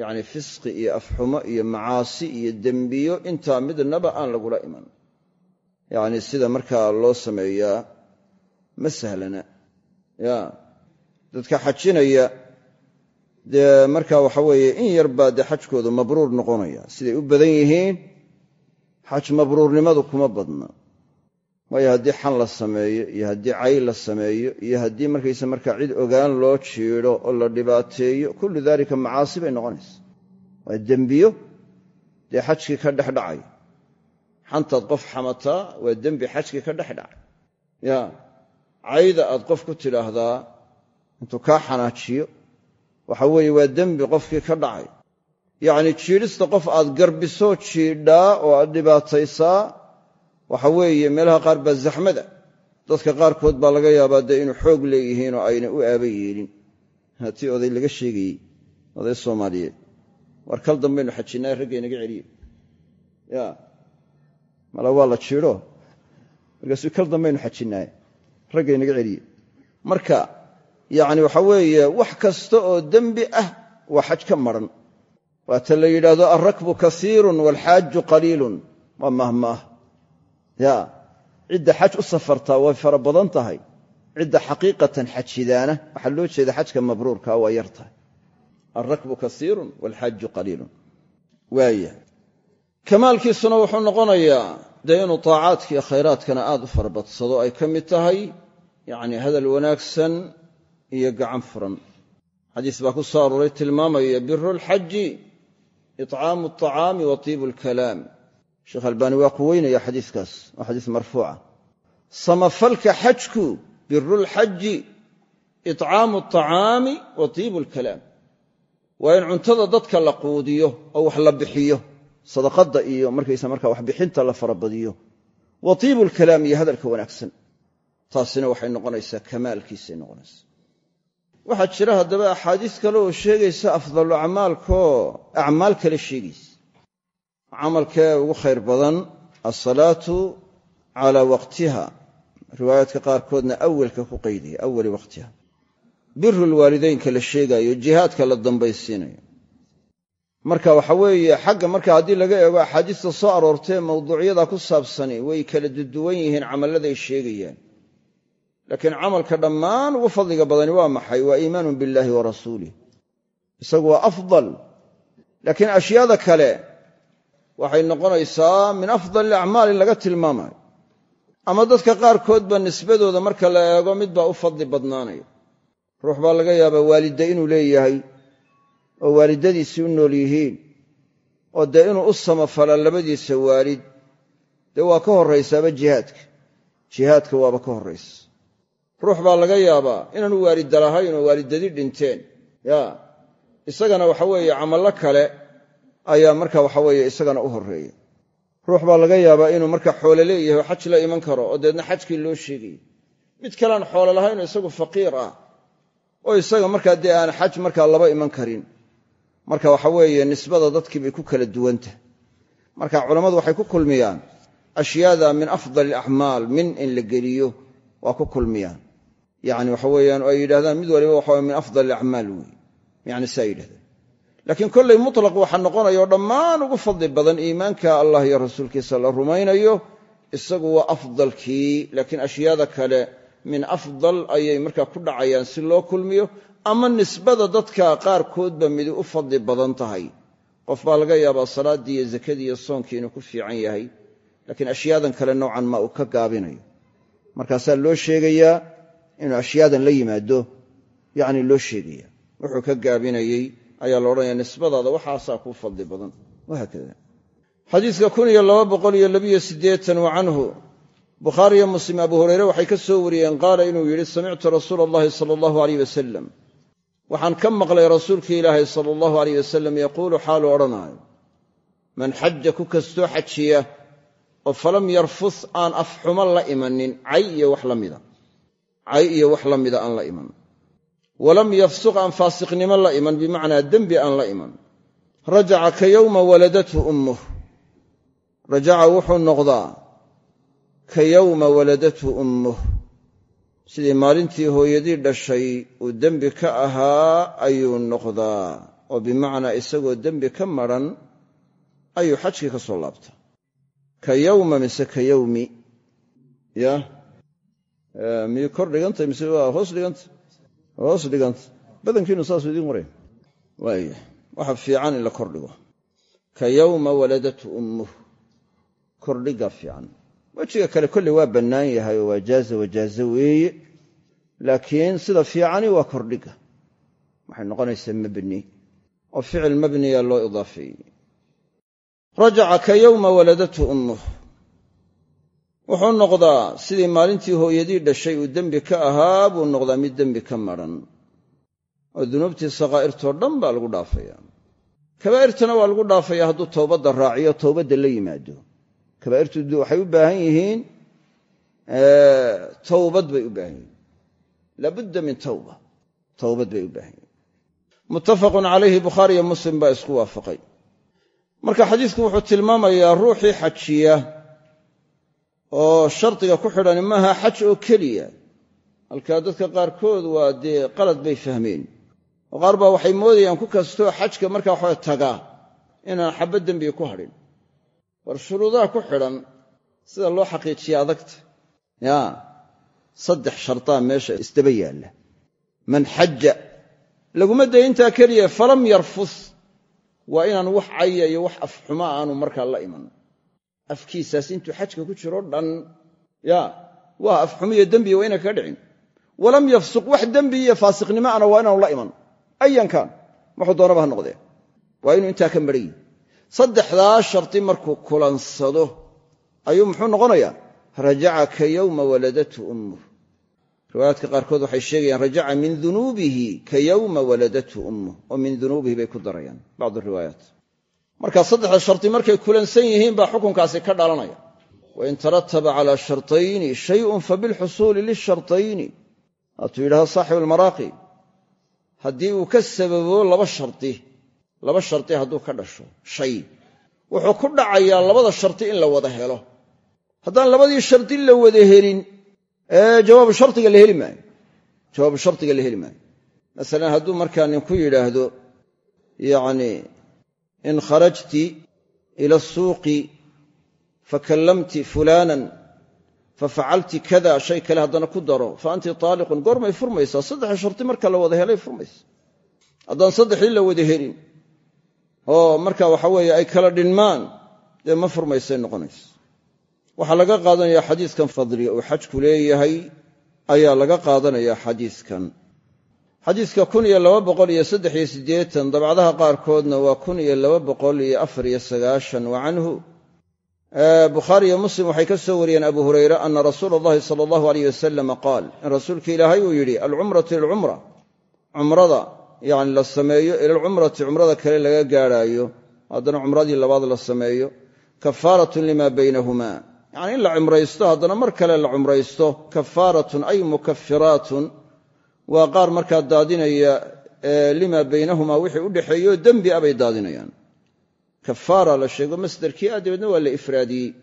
Yacni fisqi iyo afxumo iyo macaasi iyo dembiyo intaa midnaba aan lagula iman. Yacni sida markaa loo sameeyaa ma sahlana. Ya dadka xajinaya dee marka waxa weeye in yar baa dee xajkoodu mabruur noqonaya. Siday u badan yihiin xaj mabruurnimadu kuma badna. Waayo haddii xan la sameeyo iyo haddii cay la sameeyo iyo haddii markaysa markaa cid ogaan loo jiidho oo la dhibaateeyo kullu daalika macaasi bay noqonaysa. Waa dembiyo dee xajkii ka dhexdhacay xantaad qof xamataa waa dembi xajkii ka dhex dhacay. Ya cayda aad qof ku tidhaahdaa intuu kaa xanaajiyo waxa weeye waa dembi qofkii ka dhacay. Yacni jiidhista qof aad garbisoo jiidhaa oo aad dhibaataysaa waxa weeye meelaha qaar baa zaxmada dadka qaarkood baa laga yaabaa dee inuu xoog leeyihiin oo ayna u aaba yeelin. Hatii oday laga sheegayey oday soomaaliyeed. War kal dambaynu xajinaa raggaynaga celiye ya mala waa la jiidho? Markaasuu kal dambaynu xajinaaye raggaynaga celiye marka yacni waxa weeye wax kasta oo dembi ah waa xaj ka maran. Waata la yidhaahdo alrakbu kasiirun waalxaaju qaliilun. Waa mahmaah ya cidda xaj u safartaa way fara badan tahay. Cidda xaqiiqatan xajidaana waxaa loo jeeda xajka mabruurkaa waa yar alrakbu kasiirun waalxaaju qaliilun. Waaya kamaalkiisuna wuxuu noqonayaa dee inuu taacaadka iyo khayraadkana aad u farabadsado ay ka mid tahay yacni hadal wanaagsan iyo gacan furan. Xadiis baa ku soo arooray tilmaamaya biru lxaji icaamu alطacaami wa tiibu alkalaam sheekh albaani waa ku weynaya xadiiskaas waa xadiis marfuuca. Samafalka xajku biru lxaji icaamu alطacaami wa tiibu alkalaam waa in cuntada dadka la quudiyo oo wax la bixiyo sadaqadda iyo markaysa markaa waxbixinta la farabadiyo. Wa tiibu alkalaam iyo hadalka wanaagsan. Taasina waxay noqonaysaa kamaalkiisay noqonaysaa waxaa jira haddaba axaadiis kale oo sheegaysa afdalu acmaalkoo acmaal kale sheegaysa camalkee ugu khayr badan alsalaatu calaa waqtiha. Riwaayaadka qaarkoodna awelka ku qaydaya awali waqtiha. Biru lwaalideynka la sheegaayo jihaadka la dambaysiinayo. Marka waxa weeye xagga marka haddii laga eego axaadiista soo aroortee mawduucyada ku saabsani way kala duduwan yihiin camalladay sheegayaan laakiin camalka dhammaan ugu fadliga badani waa maxay? Waa iimaanun billaahi wa rasuulih isagu waa afdal. Laakiin ashyaada kale waxay noqonaysaa min afdal acmaal in laga tilmaamayo ama dadka qaarkoodba nisbadooda marka la eego midbaa u fadli badnaanaya. Ruux baa laga yaabaa waalidda inuu leeyahay oo waalidadiisii u nool yihiin oo dee inuu u samafala labadiisa waalid. Dee waa ka horraysaaba jihaadka. Jihaadka waaba ka horraysa ruux baa laga yaabaa inaanu waalidda lahayn oo waalidadii dhinteen. Ya isagana waxa weeye camallo kale ayaa marka waxa weeye isagana u horreeya. Ruux baa laga yaabaa inuu marka xoole leeyahay xaj la iman karo oo deedna xajkii loo sheegayay. Mid kalean xoole lahayn oo isagu faqiir ah oo isaga markaa dee aan xaj markaa laba iman karin marka waxa weeye nisbada dadkii bay ku kala duwantah marka culammadu waxay ku kulmiyaan ashyaada min afdal acmaal min in la geliyo waa ku kulmiyaan yani waxa weeyaan oo ay yidhahdaan mid waliba waxa min afdal acmaal wey yani saa yidhahdaan laakiin kollay mutlaq waxaa noqonaya oo dhammaan ugu fadli badan iimaanka allah iyo rasuulkiisa la rumaynayo isagu waa afdalkii laakiin ashyaada kale min afdal ayay markaa ku dhacayaan si loo kulmiyo ama nisbada dadka qaarkoodba midi u fadli badan tahay. Qof baa laga yaabaa salaaddii iyo zakadii iyo soonkii inuu ku fiican yahay laakiin ashyaadan kale noocan ma uu ka gaabinayo. Markaasaa loo sheegayaa inuu ashyaadan la yimaado yacni loo sheegaya. Wuxuu ka gaabinayey ayaa la odhanaya nisbadaada waxaasaa kuu fadli badan. Wahaakada xadiidka laba boqol iyo canhu. Muslim abu hureyre waxay ka soo wariyeen qaala inuu yidhi samictu rasuula allahi sala allahu aleyh wasalam waxaan ka maqlay rasuulkii ilaahay sala allahu aleyh wasalam yaquulu xaaluu odhanaayo man xaja ku kastoo xajiya oo falam yarfus aan afxumo la imanin cay iyo wax la mida cay iyo wax la mida aan la iman. Walam yafsuq aan faasiqnimo la iman bimacnaa dembi aan la iman. Rajaca ka yowma waladathu ummuh. Rajaca wuxuu noqdaa ka yowma waladathu ummuh. Sidii maalintii hooyadii dhashay uu dembi ka ahaa ayuu noqdaa. Oo bimacnaa isagoo dembi ka maran ayuu xajkii ka soo laabtaa. Ka yowma mise ka yowmi? Ya miyuu kor dhigantay mise waa hoos dhiganta? Hoos dhiganta. Badankiinu saasuu idiin waray waaya waxa fiican in la kor dhigo. Ka yowma waladathu ummuh kordhiga fiican. Wejiga kale kolley waa bannaan yahay oo waa jaaza wajaaze weeye. Laakiin sida fiicani waa kordhiga waxay noqonaysaa mabni. Oo ficil mabniya loo idaafeeyey rajaca ka yowma waladathu ummuh wuxuu noqdaa sidii maalintii hooyadii dhashay uu dembi ka ahaa buu noqdaa mid dembi ka madran oo dunuubtii sakaa'irtoo dhan baa lagu dhaafaya. Kabaa'irtana waa lagu dhaafaya hadduu towbadda raaciyo towbadda la yimaado. Kabaa'irtu waxay u baahan yihiin towbad bay u baahan yihiin. Laabudda min tawba towbad bay u baahan yihiin. Muttafaqun calayhi bukhaariyo muslim baa isku waafaqay. Marka xadiisku wuxuu tilmaamayaa ruuxii xajiya oo shardiga ku xidhani maaha xaj oo keliya. Halkaa dadka qaarkood waa dee qalad bay fahmeen. Oo qaar baa waxay moodayaan ku kastoo xajka markaa waxaa tagaa inaan xabba dembiga ku hadhin. War shuruudaha ku xidhan sida loo xaqiijiya adagta. Yaa saddex shardaa meesha isdaba yaalla. Man xaja laguma day intaa keliya falam yarfus. Waa inaan wax caya iyo wax afxuma aanu markaa la iman afkiisaas intuu xajka ku jiro dhan ya waa afxumiyo dembiya waa inaan kaga dhicin. Walam yafsuq wax dembi iyo faasiqnimo ana waa inaanu la iman. Ayan kaan wuxuu doonaba ha noqdee? Waa inuu intaa ka yihi saddexdaa shardi markuu kulansado ayuu muxuu noqonayaa? Rajaca ka yowma waladathu ummuh riwaayaadka qaarkood waxay sheegayaan rajaca min dunuubihi ka yowma waladathu ummuh oo min dunuubihi bay ku darayaan bacdu riwaayaat marka saddexda shardi markay kulansan yihiin baa xukunkaasi ka dhalanaya. Wain tarataba calaa shartayni shayun fabilxusuuli lishartayni. Waatuu yidhahdo saaxibu almaraaqi haddii uu ka sababo laba shardi laba shardi hadduu ka dhasho shay wuxuu ku dhacayaa labada shardi in la wada helo. Haddaan labadii shardi la wada helin jawaabu shardiga la heli maayo jawaabu shardiga la heli maayo. Masalan hadduu markaa nin ku yidhaahdo yacni in kharajti ila asuuqi fakallamti fulaanan fafacalti kada shay kale haddana ku daro fa anti taaliqun goormay furmaysaa saddexa shardi marka la wada helay furmaysa haddaan saddexdii la wada helin oo marka waxa weeye ay kala dhinmaan dee ma furmaysay noqonaysa waxaa laga qaadanaya xadiiskan fadliga uu xajku leeyahay ayaa laga qaadanaya xadiiskan xadiiska kun iyo laba boqol iyo saddex iyo siddeetan dabcadaha qaarkoodna waa kun iyo laba boqol iyo afar iyo sagaashan. Wa bukhaari iyo muslim waxay ka soo wariyeen abu hurayre ana rasuula allahi sala allahu aleyh wasalama qaal in rasuulka ilaahay uu yidhi alcumratu ilcumra cumrada yani la sameeyo ilalcumrati cumrada kale laga gaadhaayo. Haddana cumradii labaad la sameeyo. Kafaaratun lima baynahuma yacni in la cumraysto haddana mar kale la cumraysto. Kafaaratun ay mukafiraatun waa qaar markaa daadinaya lima baynahumaa wixii u dhexeeyo dembi a daadinayaan. Kafaara la sheego masderkii ah waa la ifraadiyey.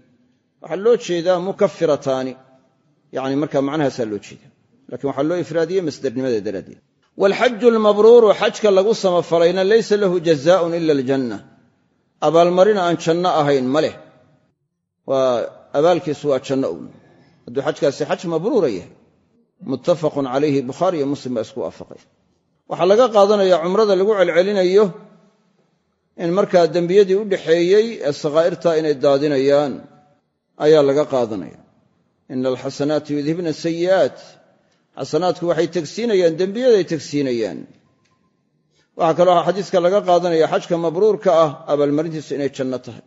Waxaa loo jeedaa mukafirataani yani markaa macnahaasaa loo jeeda lakiin waxaa loo ifraadiyey masdernimada daraaddeed. Waalxaju almabruuru xajka lagu samafalayna laysa lahu jazaaun ila aljanna abaalmarin aan janno ahayn ma leh. Waa abaalkiisu waa janno un hadduu xajkaasi xaj mabruura yahay muttafaqun calayhi bukhaari iyo muslim baa isku waafaqay. Waxaa laga qaadanaya cumrada lagu celcelinayo in markaa dembiyadii u dhaxeeyey ee sakaa'irta inay daadinayaan ayaa laga qaadanaya. Ina alxasanaati yudhibna sayi'aat xasanaadku waxay tegsiinayaan dembiyaday tegsiinayaan. Waxaa kaloo xadiiska laga qaadanaya xajka mabruurka ah abaalmarintiisu inay janno tahay.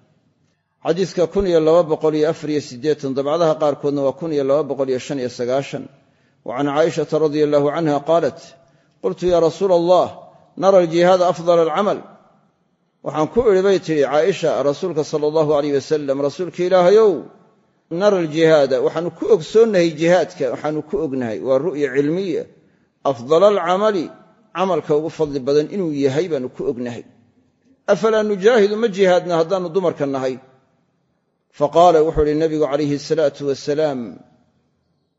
Xadiiska dabcadaha qaarkoodna waa kun iyo laba boqol iyo shan iyo sagaashan wa can caaishata radia allahu canha qaalat qultu yaa rasuula allah nara aljihaada afdala alcamal waxaan ku idhi bay tidhi caaisha rasuulka sala allahu aleyh wasalam rasuulka ilaahayow nara aljihaada waxaanu ku ogsoonnahay jihaadka waxaanu ku ognahay waa ru'ya cilmiya afdala alcamali camalka ugu fadli badan inuu yahay baanu ku ognahay afalaa nujaahidu ma jihaadna haddaannu dumarka nahay faqaala wuxuu idhi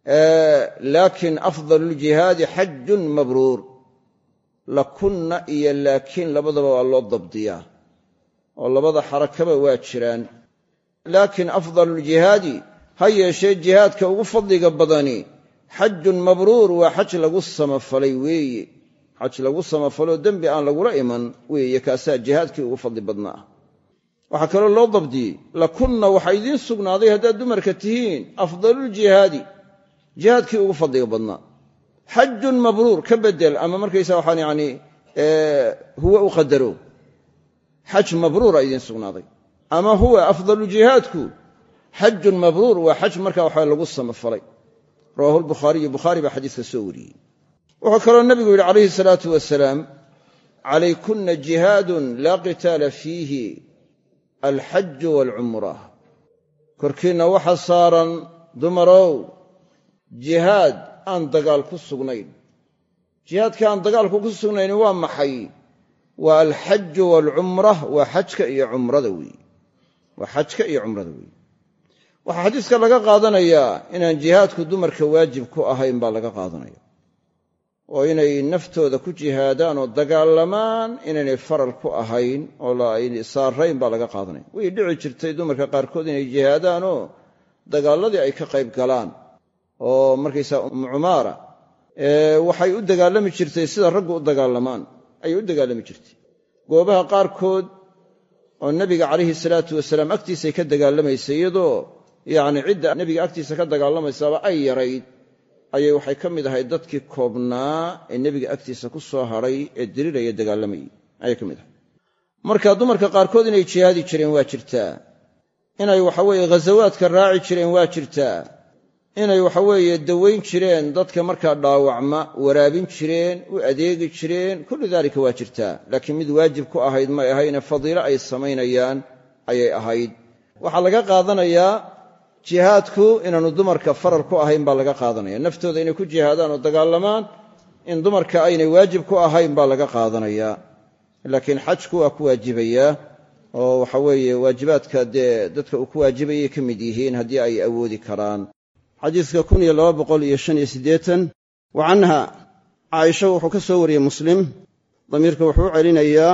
laakin afdalu ljihaadi xajun mabruur. Lakunna iyo laakiin labadaba waa loo dabdiyaa. Oo labada xarakaba waa jiraan. Laakiin afdalu ljihaadi ha yeeshee jihaadka ugu fadliga badani xajun mabruur waa xaj lagu samafalay weeye. Xaj lagu samafaloo dembi aan lagula iman weeye kaasaa jihaadkii ugu fadli badnaa. Waxaa kaloo loo dabdiyey. Lakunna waxaa idiin sugnaaday haddaad dumarka tihiin afdaluljihaadi jihaadkii ugu fadliga badnaa xajun mabruur ka bedel ama markaysa waxaan yani huwa u qadaro. Xaj mabruura idiin sugnaaday. Ama huwa afdalu jihaadku xajun mabruur waa xaj marka waxa lagu samafalay. Rawahu lbukhaariyu bukhaari baa xadiiska soo wariyey. Wuxuu kaloo nebigu yidhi calayhi salaatu wasalaam calaykunna jihaadun laa qitaala fiihi alxaju waalcumra korkiinna waxa saaran dumarow jihaad aan dagaal ku sugnayn. Jihaadka aan dagaalku ku sugnayn waa maxay? Waa alxaju waalcumra waa xajka iyo cumrada weeye waa xajka iyo cumrada weeye waxaa xadiiska laga qaadanayaa inaan jihaadku dumarka waajib ku ahayn baa laga qaadanaya. Oo inay naftooda ku jihaadaan oo dagaalamaan inaynay faral ku ahayn oo saarayn baa laga qaadanaya. Way dhici jirtay dumarka qaarkood inay jihaadaanoo dagaaladii ay ka qayb galaan oo markaysaa ummu cumaara waxay u dagaalami jirtay sida raggu u dagaalamaan. Ayay u dagaalami jirtay. Goobaha qaarkood oo nebiga calayhi salaatu wasalaam agtiisay ka dagaalamaysay iyadoo yacni cidda nebiga agtiisa ka dagaalamaysaaba ay yarayd ayay waxay ka mid ahayd dadkii koobnaa ee nebiga agtiisa ku soo hadhay ee diriraya dagaalamayay ayay ka mid ahayd. Marka dumarka qaarkood inay jihaadi jireen waa jirtaa. Inay waxaweeye ghasawaadka raaci jireen waa jirtaa inay waxaweeye dawayn jireen dadka markaa dhaawacma waraabin jireen u adeegi jireen kullu daalika waa jirtaa. Laakiin mid waajib ku ahayd may ahayne fadiilo ay samaynayaan ayay ahayd. Waxaa laga qaadanayaa jihaadku inaanu dumarka faral ku ahayn baa laga qaadanaya. Naftooda inay ku jihaadaan oo dagaalamaan in dumarka aynay waajib ku ahayn baa laga qaadanayaa laakiin xajku waa ku waajibayaa oo waxa weeye waajibaadka dee dadka uu ku waajibayay ka mid yihiin haddii ay awoodi karaan xadiiska kun iyo laba boqol iyo shan iyo siddeetan wa canha caaisha wuxuu ka soo wariyey muslim. Damiirka wuxuu u celinayaa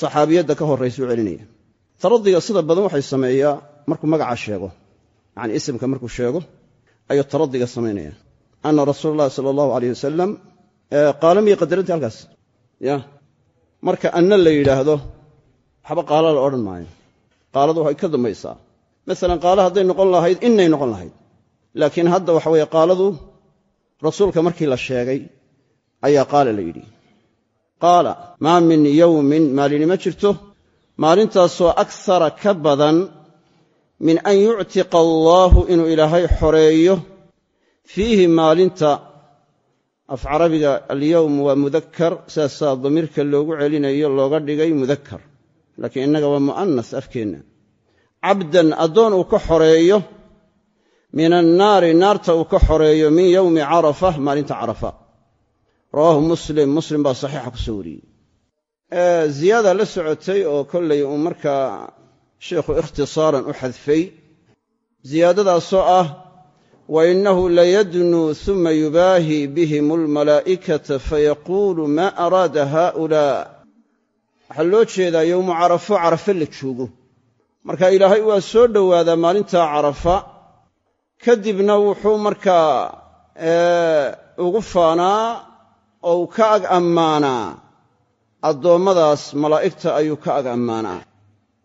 saxaabiyadda ka horraysa u celinaya. Taradiga sida badan waxay sameeyaa markuu magaca sheego. Yacni isimka markuu sheego ayuu taradiga samaynaya ana rasuula allahi sala allahu alayh wasalam qaala miyay qadarantahy halkaas. Ya marka anna la yidhaahdo waxba qaala la odhan maayo. Qaaladu waxay ka dambaysaa. Masalan qaala hadday noqon lahayd innay noqon lahayd laakiin hadda waxa weeye qaaladu rasuulka markii la sheegay ayaa qaala la yidhi. Qaala maa min yowmin maalini ma jirto? Maalintaasoo aksara ka badan min an yuctiqa allaahu inuu ilaahay xoreeyo fiihi maalinta af carabiga alyowm waa mudakar sidaasaa damiirka loogu celinayo looga dhigay mudakar laakiin innaga waa mu'anas afkeenna cabdan addoon uu ka xoreeyo min annaari naarta uu ka xoreeyo min yowmi carafa maalinta carafa. Rawaahu muslim muslim baa saxiixa ku soo wariyey. Ziyaada la socotay oo kollay uu markaa sheikhu ikhtisaaran u xadfay ziyaadadaasoo ah wa innahu layadnuu suma yubaahi bihim almalaa'ikata fayaquulu maa araada haa'ulaa. Waxaa loo jeedaa yowmu carafo carafe la joogo. Marka ilaahay waa soo dhowaadaa maalintaa carafa kadibna wuxuu markaa ugu faanaa oo uu ka ag ammaanaa. Addoommadaas malaa'igta ayuu ka ag ammaanaa.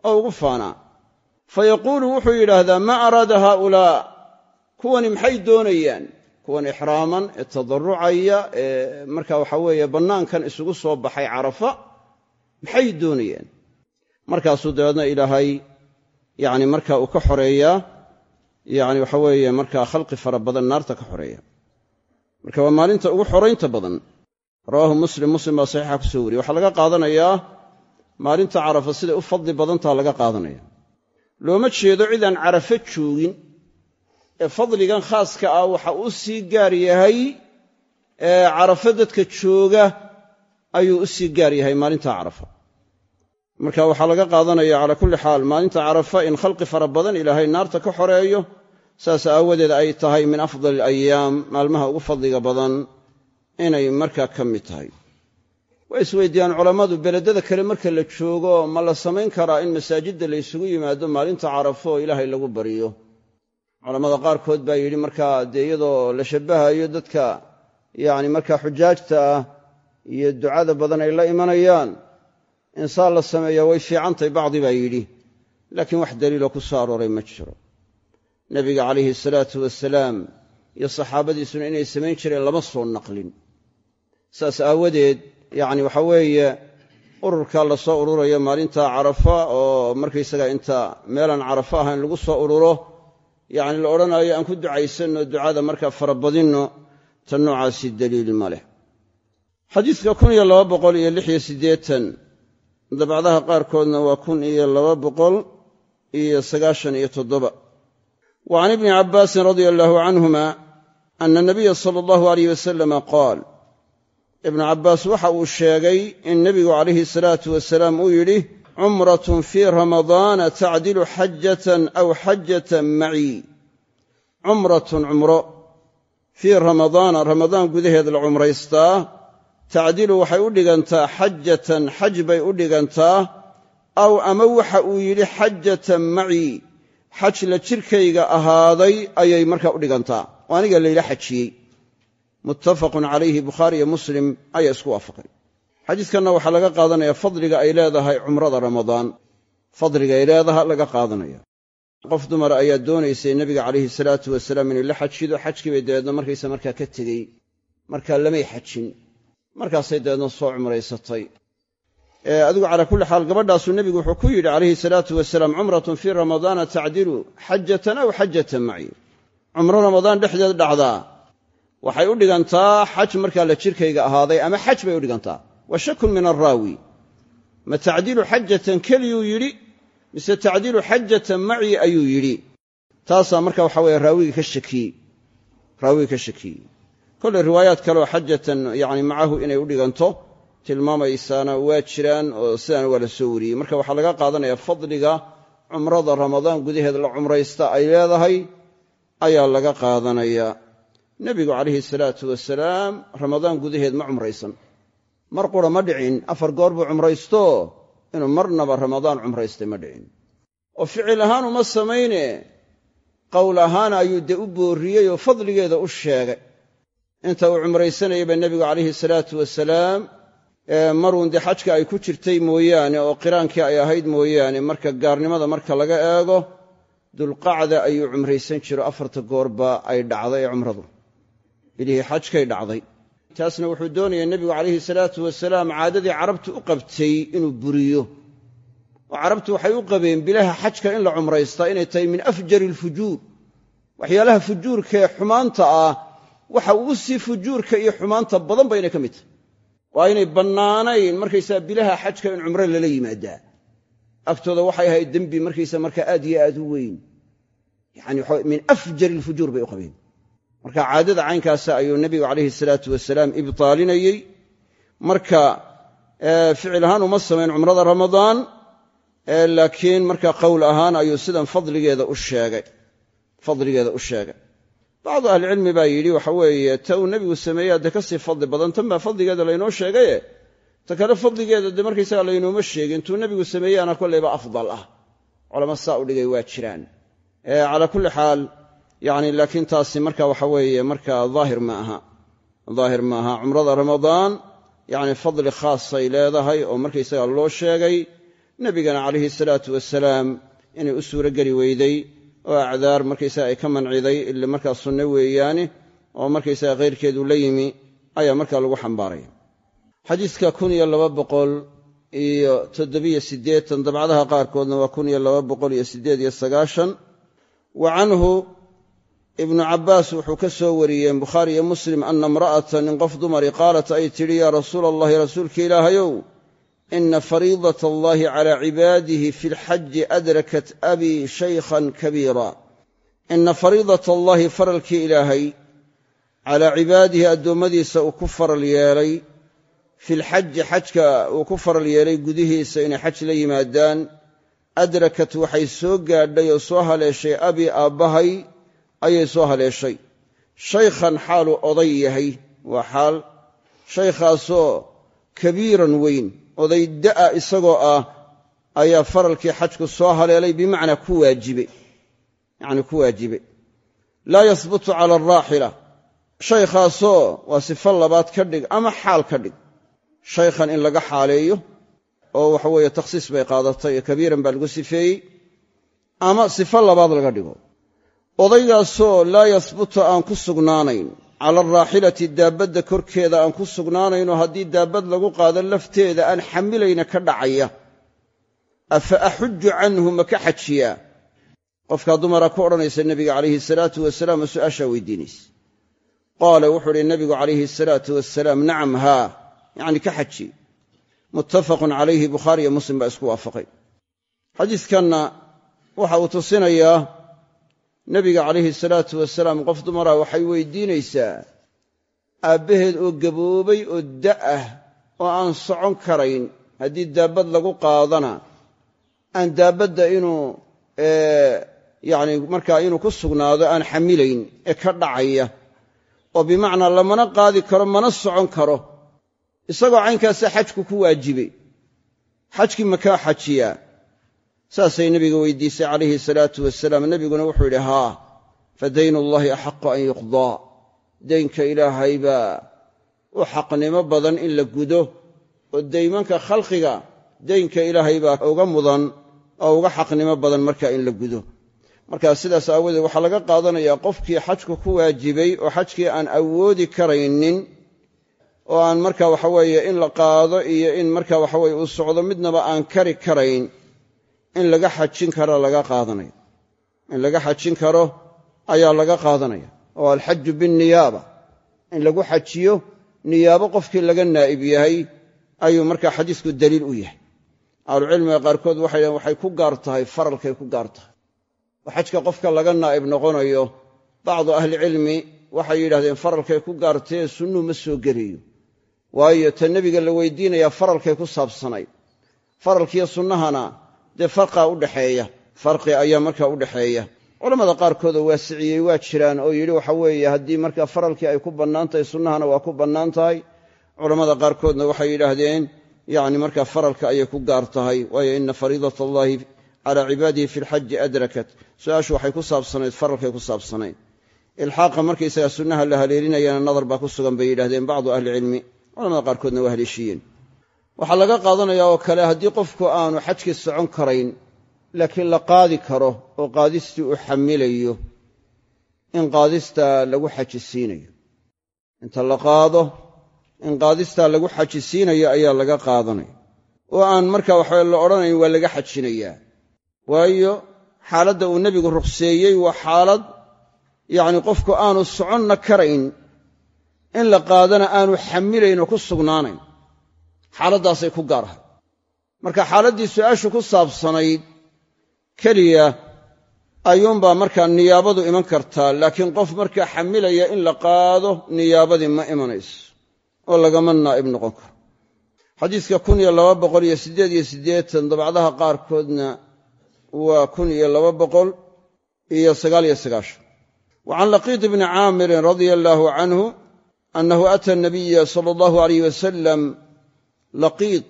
Oo ugu faanaa. Fa yaquulu wuxuu yidhaahdaa maa araada haaulaa? Kuwani maxay doonayaan? Kuwan ixraaman ee tadarrucaya ee marka waxa weeye bannaankan isugu soo baxay carafa maxay doonayaan? Markaasuu dabeedna ilaahay yacni marka uu ka xoreeyaa yacni waxa weeye markaa khalqi fara badan naarta ka xoreeya. Marka waa maalinta ugu xoraynta badan. Rawaahu muslim muslim baa saxiixa ku soo wariyey. Waxaa laga qaadanayaa maalinta carafa siday u fadli badantaha laga qaadanaya. Looma jeedo cid aan carafo joogin ee fadligan khaaska ah waxa uu sii gaar yahay carafo dadka jooga ayuu u sii gaar yahay maalinta carafa marka waxaa laga qaadanaya calaa kulli xaal maalinta carafa in khalqi fara badan ilaahay naarta ka xoreeyo saas aawadeed ay tahay min afdali alayaam maalmaha ugu fadliga badan inay markaa ka mid tahay. Way isweydiiyaan culammadu beledada kale marka la joogo ma la samayn karaa in masaajidda la ysugu yimaado maalinta carafo ilaahay lagu baryo culammada qaarkood baa yidhi markaa dee iyadoo la shabbahayo dadka yacni markaa xujaajta ah iyo ducada badan ay la imanayaan insaan la sameeyaa way fiicantahy bacdi baa yidhi laakiin wax daliiloo ku soo arooray ma jiro. Nebiga calayhi salaatu wasalaam iyo saxaabadiisuna inay samayn jireen lama soo naqlin. Saas aawadeed yacni waxa weeye ururka la soo ururayo maalinta carafa oo markaysaga inta meelaan carafo ahayn lagu soo ururo yacni la odhanaayo aan ku ducaysanno ducada markaa farabadinno tan noocaasi daliil ma leh. Xadiidka dabcdaha qaarkoodna waa kun iyo laba boqol iyo sagaashan iyo toddoba. Wa can ibni cabbaasin radia allaahu canhuma ana nabiya sala allahu alayh wasalama qaal ibnu cabbaas waxa uu sheegay in nebigu calayhi salaatu wasalaam uu yidhi cumratun fii ramadaana tacdilu xajatan aw xajatan macii cumratun cumro. Fii ramadaana ramadaan gudaheed la cumraystaa tacdilu waxay u dhigantaa xajatan xaj bay u dhigantaa aw ama waxa uu yidhi xajatan macii xaj la jirkayga ahaaday ayay markaa u dhigantaa. Oo aniga layla xajiyey. Muttafaqun calayhi bukhaari iyo muslim ayaa isku waafaqay. Xadiidkanna waxaa laga qaadanaya fadliga ay leedahay cumrada ramadaan. Fadliga ay leedahay laga qaadanaya. Qof dumara ayaa doonaysay nebiga calayhi salaatu wasalaam inay la xajido xajkii bay dabeedna markaysa markaa ka tegey. Markaa lamay xajin markaasay dabeedna soo cumraysatay. Adigu calaa kulli xaal gabadhaasuu nebigu wuxuu ku yidhi calayhi salaatu wasalaam cumratun fii ramadaana tacdilu xajatan aw xajatan maci. Cumro ramadaan dhexdeed dhacdaa waxay u dhigantaa xaj markaa la jirkayga ahaaday ama xaj bay u dhigantaa. Wa shakun min arraawi. Ma tacdilu xajatan keliyuu yidhi mise tacdilu xajatan maci ayuu yidhi? Taasaa marka waxa weye raawigii ka shakiyey kolley riwaayaad kaleoo xajatan yani macahu inay u dhiganto tilmaamaysaana waa jiraan oo sidaan waa la soo wariyey. Marka waxaa laga qaadanaya fadliga cumrada ramadaan gudaheed la cumraysta ay leedahay ayaa laga qaadanaya. Nebigu calayhi salaatu wasalaam ramadaan gudaheed ma cumraysan. Mar qura ma dhicin afar goor buu cumraysto inuu marnaba ramadaan cumraystay ma dhicin. Oo ficil ahaan uma samayne qowl ahaan ayuu dee u boorriyey oo fadligeeda u sheegay inta uu cumraysanayay ba nebigu calayhi salaatu wasalaam maruun dee xajka ay ku jirtay mooyaane oo qiraankii ay ahayd mooyaane marka gaarnimada marka laga eego dulqacda ayuu cumraysan jiro afarta goorba ay dhacday cumradu. Bilihii xajkay dhacday. Taasna wuxuu doonaya nebigu calayhi salaatu wasalaam caadadii carabtu u qabtay inuu buriyo. Oo carabtu waxay u qabeen bilaha xajka in la cumraystaa inay tahay min afjari alfujuur waxyaalaha fujuurkaee xumaanta ah waxa ugu sii fujuurka iyo xumaanta badan ba inay ka mid tahay. Waa inay bannaanayn markaysaa bilaha xajka in cumro lala yimaadaa. Agtooda waxay ahayd dembi markaysa markaa aad iyo aad u weyn. Yani min afjari alfujuur bay u qabeen. Marka caadada caynkaasa ayuu nebigu calayhi salaatu wasalaam ibtaalinayey. Marka ficil ahaan uma samayn cumrada ramadaan laakiin marka qowl ahaan ayuu sidan fadligeeda u sheegay bacdu ahlicilmi baa yidhi waxa weeye ta uu nebigu sameeyaa dee ka sii fadli badan tan baa fadligeeda laynoo sheegaye ta kale fadligeeda dee markaysaga laynooma sheegin tuu nebigu sameeyaana kollayba afdal ah culama saa u dhigay waa jiraan calaa kulli xaal yani laakiin taasi marka waxa weeye marka daahir ma aha daahir ma aha cumrada ramadaan yani fadli khaasay leedahay oo markaysaga loo sheegay nebigana calayhi salaatu wasalaam inay u suuro geli weyday oo acdaar markaysaga ay ka manciday ila markaa sunno weeyaane oo markaysaga khayrkeedu la yimi ayaa markaa lagu xambaaraya xadiidka kun iyo laba boqol iyo toddobiyo siddeetan dabcadaha qaarkoodna waa kun iyo laba boqol iyo siddeed iyo sagaashan. Wa canhu ibnu cabbaas wuxuu ka soo wariyeen bukhaari iyo muslim ana imra'ata nin qof dumari qaalat ay tidhi yaa rasuula allahi rasuulka ilaahayow ina fariidata allahi calaa cibaadihi fi lxaji adrakat abii shaykhan kabiira ina fariidata allahi faralkii ilaahay calaa cibaadihi addoommadiisa uu ku faral yeelay filxaji xajka uu ku faral yeelay gudihiisa inay xaj la yimaadaan adrakat waxay soo gaadhay oo soo haleeshay abii aabbahay ayay soo haleeshay shaykhan xaaluu oday yahay waa xaal shaykhaasoo kabiiran weyn oday da'a isagoo ah ayaa faralkii xajku soo haleelay bimacnaa ku waajibey yacnii ku waajibay laa yahbutu cala alraaxila shaykhaasoo waa sifo labaad ka dhig ama xaal ka dhig. Shaykhan in laga xaaleeyo oo waxa weeye takhsiis bay qaadatay kabiiran baa lagu sifeeyey ama sifo labaad laga dhigo. Odaygaasoo laa yahbutu aan ku sugnaanayn cala alraaxilati daabbadda korkeeda aan ku sugnaanaynoo haddii daabbad lagu qaado lafteeda aan xamilayna ka dhacaya. Afa axuju canhu ma ka xajiyaa qofkaa dumara ku odhanaysa nebiga calayhi salaatu wasalaam oo su'aashaa weydiinaysa? Qaala wuxuu uhi nebigu calayhi salaatu wasalaam nacam haa. Yacni ka xaji. Muttafaqun calayhi bukhaariyo muslim baa isku waafaqay. Xadiidkanna waxa uu tusinayaa nebiga calayhi salaatu wasalaam qof dumara waxay weydiinaysaa aabbaheed oo gaboobay oo da' ah oo aan socon karayn haddii daabbad lagu qaadana aan daabbadda inuu yacni markaa inuu ku sugnaado aan xamilayn ee ka dhacaya oo bimacnaa lamana qaadi karo mana socon karo. Isagoo caynkaasa xajku ku waajibay. Xajkii makaa xajiyaa saasay nebiga weydiisay calayhi salaatu wasalaam nebiguna wuxuu yidhi haa fa daynu ullaahi axaqu an yuqdaa daynka ilaahay baa u xaqnimo badan in la gudo oo daymanka khalqiga daynka ilaahay baa uga mudan oo uga xaqnimo badan marka in la gudo. Markaa sidaas aawadeed waxaa laga qaadanayaa qofkii xajku ku waajibay oo xajkii aan awoodi karaynin oo aan marka waxaweeye in la qaado iyo in marka waxaweye uu socdo midnaba aan kari karayn in laga xajin karo laga qaadanaya in laga xajin karo ayaa laga qaadanaya. Oo alxaju binniyaaba. In lagu xajiyo niyaabo qofkii laga naa'ib yahay ayuu markaa xadiisku daliil u yahay. Ahlucilmiga qaarkood waxay waxay ku gaar tahay faralkay ku gaar tahay. Oo xajka qofka laga naa'ib noqonayo bacdu ahlicilmi waxay yidhahdeen faralkay ku gaartee sunnuu ma soo gelayo waayo ta nebiga la weydiinayaa faralkay ku saabsanayd faralkiiyo sunnahana dee farqaa u dhexeeya farqi ayaa markaa u dhexeeya culammada qaarkoodoo waasiciyey waa jiraan oo yidhi waxa weeye haddii markaa faralkii ay ku bannaan tahay sunnahana waa ku bannaan tahay culammada qaarkoodna waxay yidhaahdeen yacni markaa faralka ayay ku gaar tahay waayo ina fariidat allaahi calaa cibaadihi fi lxaji adrakat. Su'aashu waxay ku saabsanayd faralkay ku saabsanayd. Ilxaaqa markaysagaa sunnaha la haleelinayana nadar baa ku sugan bay yidhahdeen bacdu ahlicilmi culamada qaarkoodna waa haleeshiiyeen waxaa laga qaadanayaa oo kale haddii qofku aanu xajkii socon karayn laakiin la qaadi karo oo qaadistii uu xamilayo in qaadistaa lagu xajisiinayo inta la qaado in qaadistaa lagu xajisiinayo ayaa laga qaadanaya. Oo aan marka waxawe la odhanayn waa laga xajinayaa waayo xaaladda uu nebigu ruqseeyey waa xaalad yacni qofku aanu soconna karayn in la qaadana aanu xamilayn oo ku sugnaanayn xaaladdaasay ku gaar ahay marka xaaladdii su'aashu ku saabsanayd keliya ayuunbaa markaa niyaabadu iman kartaa laakiin qof markaa xamilaya in la qaado niyaabadii ma imanayso oo lagama naa'ib noqon karo. Xadiiska dabcdaha qaarkoodna waa wa can laqiit bni caamirin radia allaahu canhu annahu ata nabiya sala allahu alayh wasalam laqiid.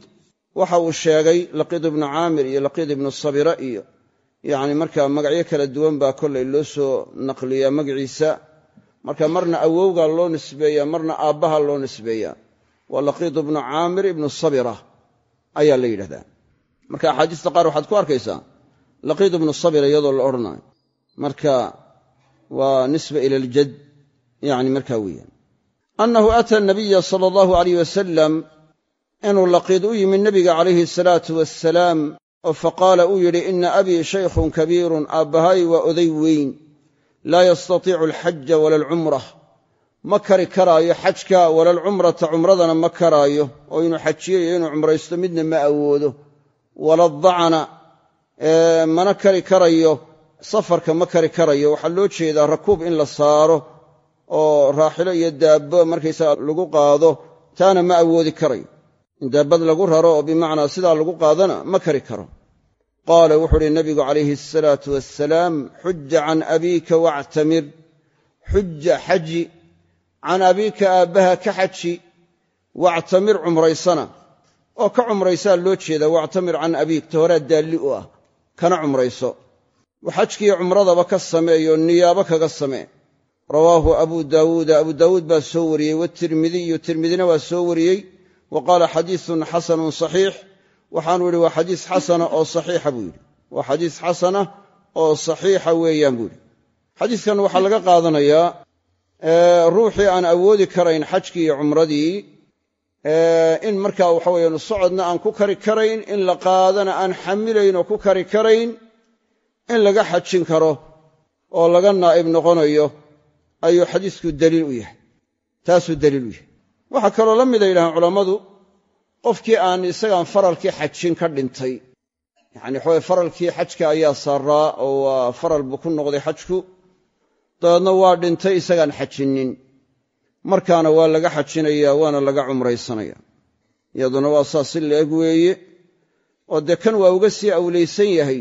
Waxa uu sheegay laqiid ibnu caamir iyo laqiid ibnu sabira iyo yacni markaa magacyo kala duwan baa kollay loo soo naqliyaa magaciisa marka marna awowgaa loo nisbeeyaa marna aabbaha loo nisbeeyaa waa laqiid ibnu caamir ibnu sabira ayaa la yidhahdaa. Marka axaadiista qaar waxaad ku arkaysaa laqiid ibnu sabira iyadoo la odhanayo marka waa nisba ila aljad yani markaa weeyaan. Annahu ata nabiya sala allahu alayh wasalam inuu laqiid u yimi nebiga calayhi salaatu wasalaam oo faqaala uu yidhi ina abii shaykhun kabiirun aabbahay waa oday weyn. Laa yastatiicu alxaja wala alcumrah ma kari karaayo xajka wala alcumrata cumradana ma karaayo. Oo inuu xajiyo iyo inuu cumraysto midna ma awoodo. Wala dacna mana kari karayo. Safarka ma kari karayo. Waxaa loo jeedaa rakuub in la saaro oo raaxilo iyo daabbo markaysaga lagu qaado taana ma awoodi karayo in daabbad lagu raro oo bimacnaa sidaa lagu qaadana ma kari karo. Qaala wuxuu uhi nabigu calayhi asalaatu wassalaam xuja can abiika wactamir. Xuja xaji. Can abiika aabbaha ka xaji. Wactamir cumraysana. Oo ka cumraysaa loo jeedaa wactamir can abiik. Ta horaa daalli u ah kana cumrayso. Xajkiiyo cumradaba ka sameeyo niyaabo kaga samee. Rawaahu abu daawuuda abu daawuud baa soo wariyey watirmidiyu tirmidina waa soo wariyey wa qaala xadiisun xasanun saxiix waxaanu yidhi waa xadiis xasana oo saxiixa buu yidhi waa xadiis xasana oo saxiixa weeyaan buu yidhi xadiiskan waxaa laga qaadanayaa ruuxii aan awoodi karayn xajkii iyo cumradii in markaa waxa weeyaan socodna aan ku kari karayn in la qaadana aan xamilayn oo ku kari karayn in laga xajin karo oo laga naa'ib noqonayo ayuu xadiisku daliil u yahay taasuu daliil u yahay waxaa kaloo la mida yidhahaan culammadu qofkii aan isagaan faralkii xajin ka dhintay. Yacni waxaweye faralkii xajka ayaa saaraa oo waa faral buu ku noqday xajku. Dabeedna waa dhintay isagaan xajinnin markaana waa laga xajinayaa waana laga cumraysanaya. Iyaduna waa saas si la-eg weeye. Oo dee kan waa uga sii awlaysan yahay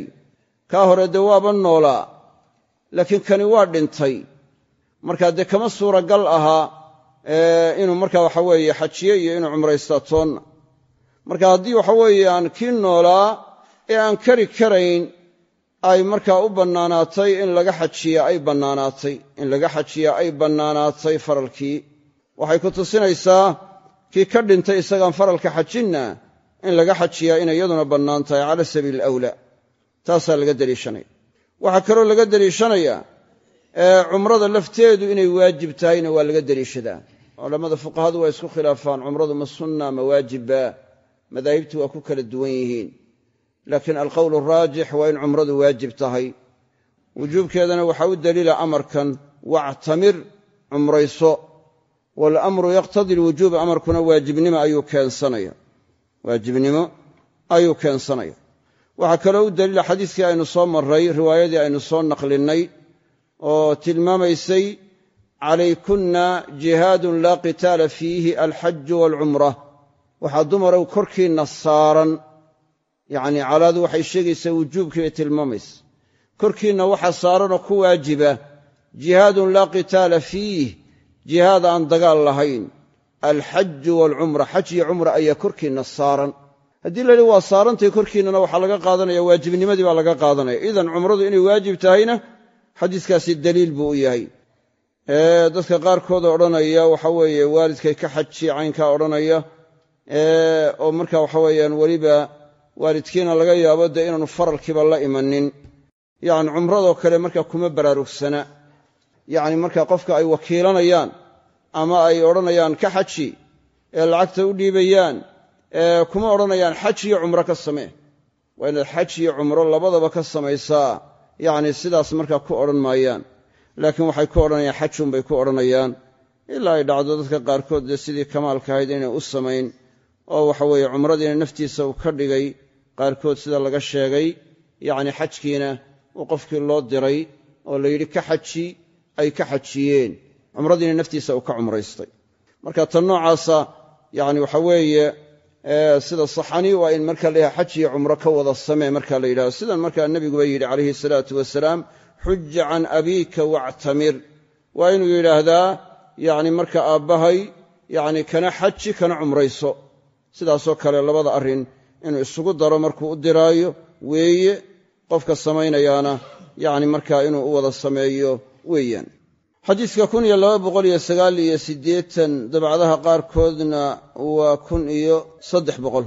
kaa hore dee waaba noolaa. Laakiin kani waa dhintay. Markaa dee kama suuragal ahaa inuu markaa waxa weeye xajiye iyo inuu cumraystaa toonna marka haddii waxa weeye kii noolaa ee aan kari karayn ay markaa u bannaanaatay in laga xajiya ay bannaanaatay. In laga xajiya ay bannaanaatay faralkii. Waxay ku tusinaysaa kii ka dhintay isagaan faralka xajinna in laga xajiyaa inay iyaduna bannaan tahay cala sabiili alawlaa taasaa laga deliishanaya. Waxaa kaloo laga deliishanayaa cumrada lafteedu inay waajib tahayna waa laga deliishadaa culammada fuqahadu waa isku khilaafaan cumradu ma sunna ma waajibba madaahibtu waa ku kala duwan yihiin. Laakiin alqowl araajix waa in cumradu waajib tahay. Wujuubkeedana waxaa u daliila amarkan wactamir cumrayso. Waalamru yaqtadi alwujuub amarkuna waajibnimo ayuu keensanaya. Waajibnimo ayuu keensanaya. Waxaa kaloo u daliila xadiiskii aynu soo marray riwaayadii aynu soo naqlinnay oo tilmaamaysay calaykunna jihaadun laa qitaala fiihi alxaju waalcumra waxaa dumarow korkiinna saaran yacnii calaadu waxay sheegaysaa wujuubkii bay tilmaamaysa korkiinna waxaa saaranoo ku waajiba jihaadun laa qitaala fiih jihaad aan dagaal lahayn alxaju waalcumra xaj iyo cumra ayaa korkiinna saaran haddii la yidhi waa saarantay korkiinnana waxaa laga qaadanaya waajibnimadii baa laga qaadanaya idan cumradu inay waajib tahayna xadiiskaasi daliil buu u yahay dadka qaarkood odhanaya waxa weeye waalidkay ka xaji caynkaa odhanaya. Oo marka waxa weeyaan weliba waalidkiina laga yaabo dee inaanu faralkiiba la imanin. Yacni cumradoo kale markaa kuma baraarugsana. Yacni markaa qofka ay wakiilanayaan ama ay odhanayaan ka xaji ee lacagta u dhiibayaan kuma odhanayaan xaj iyo cumro ka samee. Waa inaad xaj iyo cumro labadaba ka samaysaa. Yacni sidaas markaa ku odhan maayaan laakiin waxay ku odhanayaan xajunbay ku odhanayaan. Ilaa ay dhacdo dadka qaarkood dee sidii kamaalka ahayd inay u samayn oo waxa weeye cumradiina naftiisa uu ka dhigay qaarkood sida laga sheegay yacni xajkiina uu qofkii loo diray oo la yidhi ka xaji ay ka xajiyeen. Cumradiina naftiisa uu ka cumraystay. Marka tan noocaasa yacni waxa weeye sida saxani waa in marka la xaj iyo cumro ka wada samee marka la yidhahdo sidan markaa nebiguba yidhi calayhi salaatu wasalaam xuja can abiika wactamir. Waa inuu yidhaahdaa yacni marka aabbahay yacni kana xaji kana cumrayso. Sidaasoo kale labada arrin inuu isugu daro markuu u diraayo weeye qofka samaynayaana yacni markaa inuu u wada sameeyo weeyaan. Xadiiska kun iyo laba boqol iyo sagaal iyo siddeetan dabcadaha qaarkoodna waa kun iyo saddex boqol.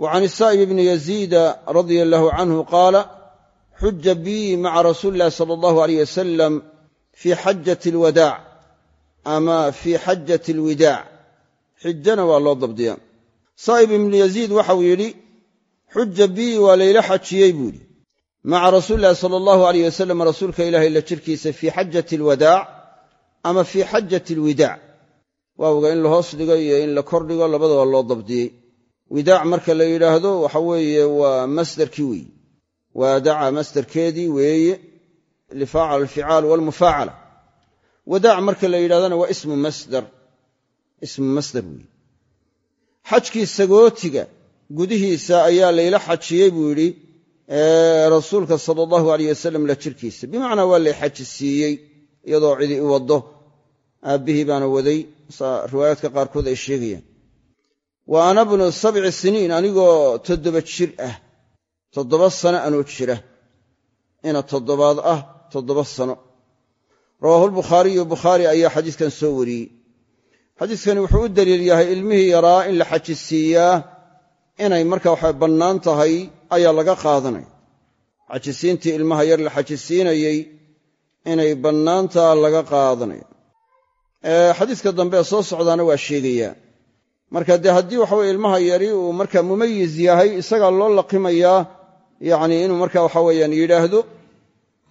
Wa can isaa'ib ibni yaziida radia allahu canhu qaala xuja bii maca rasuuli illahi sala allahu aleyh wasalam fii xajati alwadaac ama fii xajati alwidaac xijana waa loo dabdiya saa'ib ibnu yaziid waxau yidhi xuja bii waa layla xajiyey buu yidhi. Maca rasuuli illahi sala allahu aleyh wasalam rasuulka ilahay la jirkiisa fii xajati alwadaac ama fii xajati alwidaac waawga in la hoos dhigo iyo in la kor dhigo labadaba loo dabdiyey. Widaac marka la yidhaahdo waxa waa masdarkii weeye waadaca masdarkeedii weeye lifaacala alficaal walmufaacala. Wadaac marka la yidhahdona waa ismu masdar ismu masdar weeye. Xajkii sagootiga gudihiisa ayaa layla xajiyey buu yidhi rasuulka sala allahu aleyh wasalam la jirkiisa. Bimacnaa waa lay xaji siiyey iyadoo cidi i waddo. Aabbihii baana waday riwaayaadka qaarkood ay sheegayaan. Wa ana bnu sabci siniin anigoo toddoba jir ah toddoba sano anoo jira. Ina toddobaad ah toddoba sano. Rawaahulbukhaariyu bukhaari ayaa xadiiskan soo wariyey. Xadiiskani wuxuu u daliil yahay ilmihii yaraa in la xaji siiyaa inay marka waxa bannaan tahay ayaa laga qaadanaya xajisiintii ilmaha yar la xajisiinayey inay bannaantaa laga qaadanaya xadiiska dambe ee soo socdaana waa sheegayaa. Marka dee haddii waxa weye ilmaha yari uu marka mumayiz yahay isagaa loo laqimayaa yacni inuu marka waxa weeyaan yidhaahdo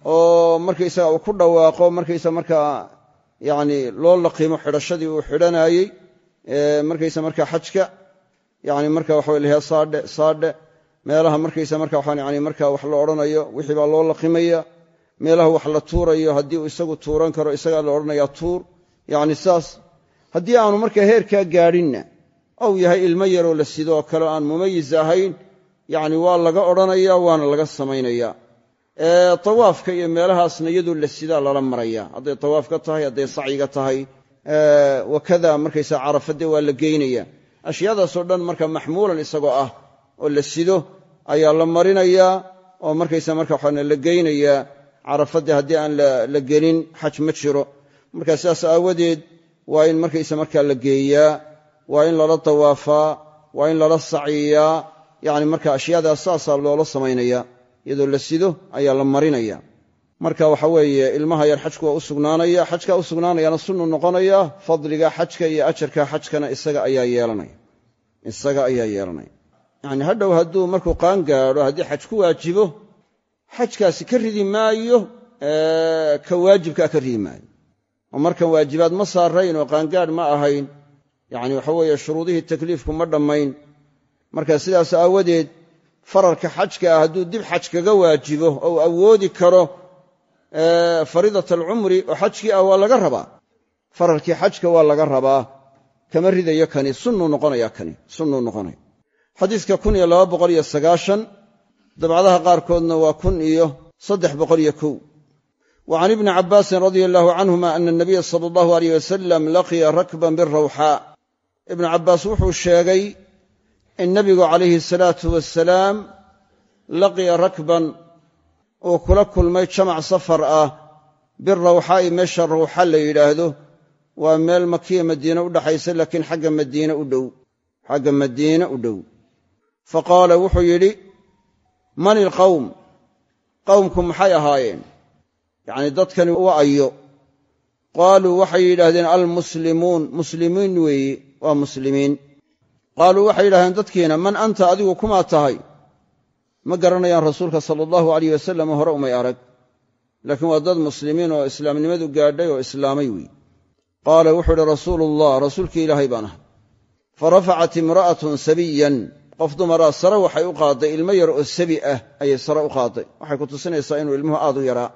oo markaysaga uu ku dhawaaqo markaysa markaa yacni loo laqiimo xidhashadii uu xidhanaayey markaysa markaa xajka yani marka waxa laha saadhe saadhe meelaha markaysa marka waxaan yani marka wax la odhanayo wixii baa loo laqimaya meelaha wax la tuurayo haddii uu isagu tuuran karo isagaa la odhanayaa tuur yacni saas haddii aanu marka heerkaa gaadhinna ou yahay ilmo yaroo la sidoo kale aan mumayis ahayn yacni waa laga odhanaya waana laga samaynaya tawaafka iyo meelahaasna iyadoo la sidaa lala maraya hadday tawaafka tahay hadday sacyiga tahay wakada markaysa carafade waa la geynaya ashyaadaasoo dhan marka maxmuulan isagoo ah oo la sido ayaa la marinayaa oo markaysa marka waxaana la geynayaa carafadii haddii aan la gelin xaj ma jiro. Marka sidaas aawadeed waa in markaysa markaa la geeyaa waa in lala tawaafaa waa in lala saciyaa yani marka ashyaadaas saasaa loola samaynaya iyadoo la sido ayaa la marinaya. Marka waxa weeye ilmaha yar xajku waa u sugnaanaya xajkaa u sugnaanayana sunnu noqonaya fadliga xajka iyo ajarka xajkana isaga ayaa yeelanaya. Isaga ayaa yeelanaya. Yacni hadhow hadduu markuu qaan gaadho haddii xaj ku waajibo xajkaasi ka ridi maayo ka waajibkaa ka ridi maayo. Oo markan waajibaad ma saarayn oo qaangaadh ma ahayn. Yacni waxa weeye shuruudihii takliifku ma dhammayn marka sidaas aawadeed faralka xajka ah hadduu dib xaj kaga waajibo ou awoodi karo fariidat alcumri oo xajkii ah waa laga rabaa. Faralkii xajka waa laga rabaa. Kama ridayo kani sunnuu noqonaya kani sunnuu noqonaya xadiiska kun iyo laba boqol iyo sagaashan dabcadaha qaarkoodna waa kun iyo saddex boqol iyo kow. Wa can ibni cabbaasin radia allahu canhuma ana anabiya sala allahu aleyh wasalam laqiya rakban birawxaa ibnu cabbaas wuxuu sheegay in nebigu calayhi salaatu wasalaam laqiya rakban uu kula kulmay jamac safar ah birawxaa'i meesha rawxa la yidhaahdo waa meel makiya madiine u dhaxaysa laakiin xagga madiine u dhow xagga madiine u dhow. Fa qaala wuxuu yidhi man ilqawm qowmku maxay ahaayeen? Yacnii dadkani waa ayo. Qaaluu waxay yidhaahdeen almuslimuun muslimiin weeye waa muslimiin qaaluu waxay yidhahdeen dadkiina man anta adigu kumaa tahay? Ma garanayaan rasuulka sala allahu alayh wasalam hore umay arag. Laakiin waa dad muslimiin oo islaamnimadu gaadhay oo islaamay weeye qaala wuxuu idhi rasuulu ullah rasuulkii ilaahay baan ahay. Fa rafacat imra'atun sabiyan. Qof dumaraa sare waxay u qaadday ilmo yar oo sabi ah ayay sare u qaadday waxay ku tusinaysaa inuu ilmuhu aad u yaraa.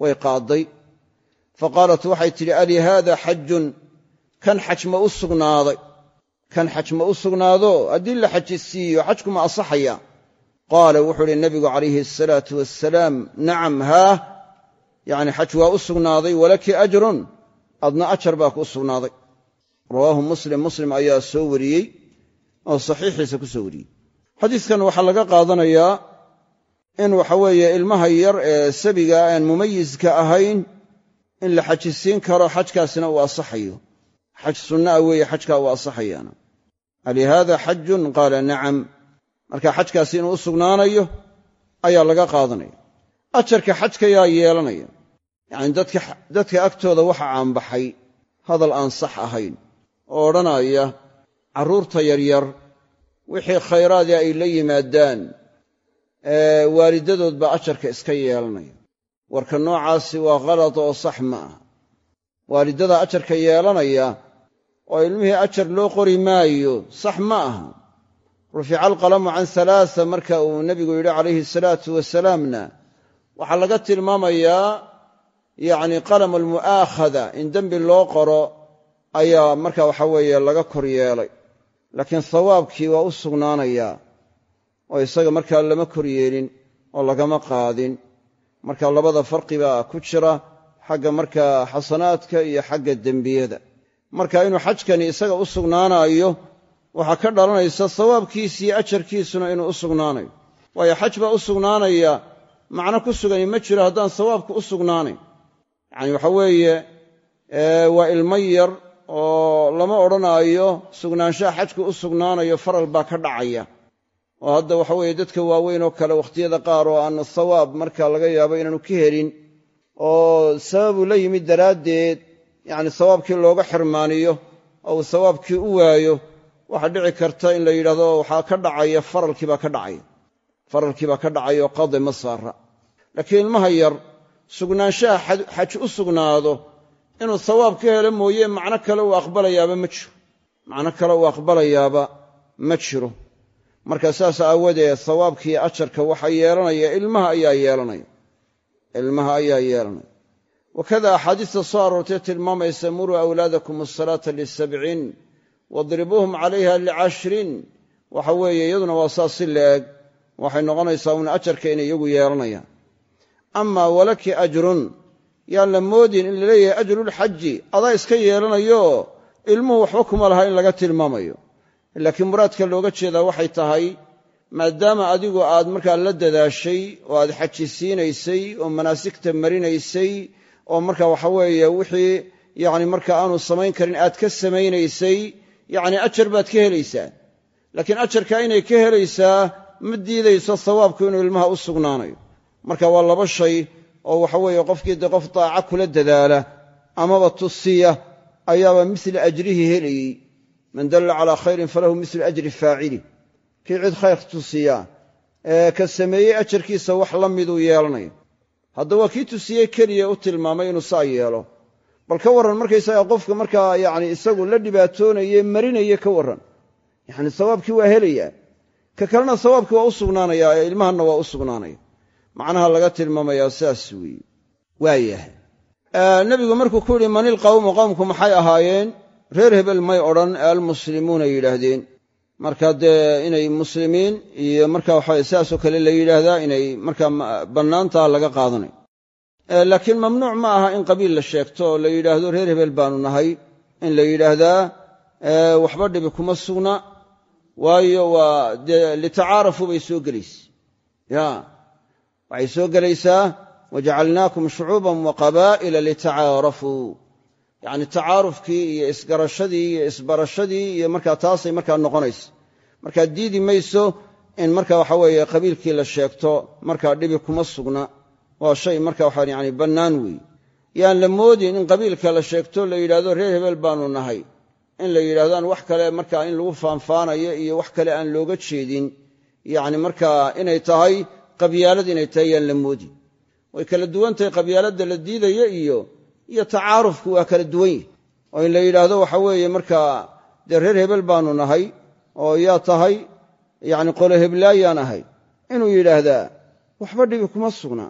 Way qaadday fa qaalat waxay tidhi alii haada xajun kan xaj ma u sugnaaday kan xaj ma u sugnaado haddii la xaji siiyo xajku ma asaxaya. Qaala wuxuu idhi nabigu calayhi asalaatu wasalaam nacam haah yacni xaj waa u sugnaaday walaki ajrun. Adna ajar baa kuu sugnaaday. Rawaahu muslim muslim ayaa soo wariyey oo saxiixiisa ku soo wariyey. Xadiidkan waxaa laga qaadanayaa in waxa weeye ilmaha yar ee sabiga aan mumayiska ahayn in la xajisiin karo xajkaasina uu asaxayo xaj sunnaa weeye xajkaa uu asaxayaana alihaada xajun qaala nacam. Marka xajkaasi inuu u sugnaanayo ayaa laga qaadanaya. Ajarka xajka yaa yeelanaya. Yacni dadka agtooda waxa caanbaxay hadal aan sax ahayn oo odhanaya carruurta yaryar wixii khayraadii ay la yimaadaan waalidadood baa ajarka iska yeelanaya. Warka noocaasi waa khalad oo sax ma aha. Waalidada ajarka yeelanaya oo ilmihii ajar loo qori maayo sax ma aha. Rufica alqalamu can halaasa marka uu nebigu yidhi calayhi salaatu wasalaamna waxaa laga tilmaamayaa yacni qalam almu'aakhada in dembi loo qoro ayaa marka waxa weeye laga kor yeelay. Laakiin hawaabkii waa u sugnaanayaa oo isaga markaa lama kor yeelin oo lagama qaadin. Marka labada farqi baa ku jira xagga markaa xasanaadka iyo xagga dembiyada marka inuu xajkani isaga u sugnaanayo waxaa ka dhalanaysa sawaabkiisiiyo ajarkiisuna inuu u sugnaanayo. Waayo xaj baa u sugnaanaya macno ku sugani ma jiro haddaan sawaabku u sugnaanayn. Yacani waxa weeye waa ilmo yar oo lama odhanaayo sugnaanshaha xajku u sugnaanayo faral baa ka dhacaya. Oo hadda waxa weeye dadka waaweyn oo kale wakhtiyada qaar oo aan sawaab marka laga yaabo inaanu ka helin oo sababuu la yimid daraaddeed yacni sawaabkii looga xirmaaniyo oo uu sawaabkii u waayo waxaa dhici karta in la yidhahdo waxaa ka dhacaya faralkiibaa ka dhacaya. Faralkiibaa ka dhacaya oo qade ma saara. Laakiin ilmaha yar sugnaanshaha xaj u sugnaado inuu sawaab ka helo mooye macno kale uu aqbalayaaba ma jiro. Macno kale uu aqbalayaaba ma jiro. Marka saas aawadeed sawaabkiiyo ajarka waxa yeelanaya ilmaha ayaa yeelanaya. Ilmaha ayaa yeelanaya wakada axaadiista soo aroortay tilmaamaysa muruu awlaadakum asalaata lisabcin wadribuuhum calayha licashrin waxa weeye iyaduna waa saas si la-eg waxay noqonaysaa un ajarka inay iyagu yeelanayaan amaa walaki ajrun yaan la moodin in la leeyahay ajrulxaji adaa iska yeelanayo ilmuhu waxba kuma laha in laga tilmaamayo laakiin muraadka looga jeedaa waxay tahay maadaama adigu aad markaa la dadaashay oo aad xajisiinaysay oo manaasigta marinaysay oo marka waxa weeye wixii yani marka aanu samayn karin aad ka samaynaysay yacni ajar baad ka helaysaa. Laakiin ajarka inay ka helaysaa ma diidayso sawaabku inuu ilmaha u sugnaanayo. Marka waa laba shay oo waxa weeye qofkii de qof daaca kula dadaala amaba tusiya ayaaba mila ajrihi helayey man dalla calaa khayrin falahu milu ajri faacili. Kii cid khayr tusiya ka sameeyey ajarkiisa wax la miduu yeelanaya haddaba kii tusiyey keliya u tilmaamay inuu saa yeelo. Bal ka warran markaysaga qofka markaa yani isagu la dhibaatoonaye marinaya ka warran. Yani sawaabkii waa helaya ka kalena sawaabkii waa u sugnaanaya ee ilmahanna waa u sugnaanaya. Macnaha laga tilmaamayaa saas weeye. Waayahay nebigu markuu ku yidhi man ilqawmu qowmku maxay ahaayeen? Reer hebel may odhan ee almuslimuuna yidhaahdeen marka dee inay muslimiin iyo marka waxa sidaasoo kale la yidhaahdaa inay markaa bannaantaa laga qaadanay. Laakiin mamnuuc ma aha in qabiil la sheegto oo la yidhaahdo reer hebel baanu nahay in la yidhaahdaa waxba dhibi kuma sugna waayo waa dee litacaarafu bay soo gelaysa. Ya waxay soo gelaysaa wajacalnaakum shucuuban wa qabaa'ila litacaarafuu yacni tacaarufkii iyo isgarashadii iyo isbarashadii iyo markaa taasay markaa noqonaysa markaa diidi mayso in marka waxa weeye qabiilkii la sheegto markaa dhibi kuma sugna. Waa shay marka waxaa yani bannaan weeye yaan la moodin in qabiilka la sheegto la yidhahdo reer hebel baanu nahay. In la yidhahdo wax kale markaa in lagu faanfaanayo iyo wax kale aan looga jeedin. Yacni markaa inay tahay qabyaalad inay tahay yaan la moodin. Way kala duwan tahay qabyaaladda la diidaya iyo iyo tacaarufku waa kala duwan yihi oo in la yidhaahdo waxa weeye markaa dee reer hebel baanu nahay oo yaa tahay yacni qolo heblaayaan ahay inuu yidhaahdaa waxba dhibi kuma sugna.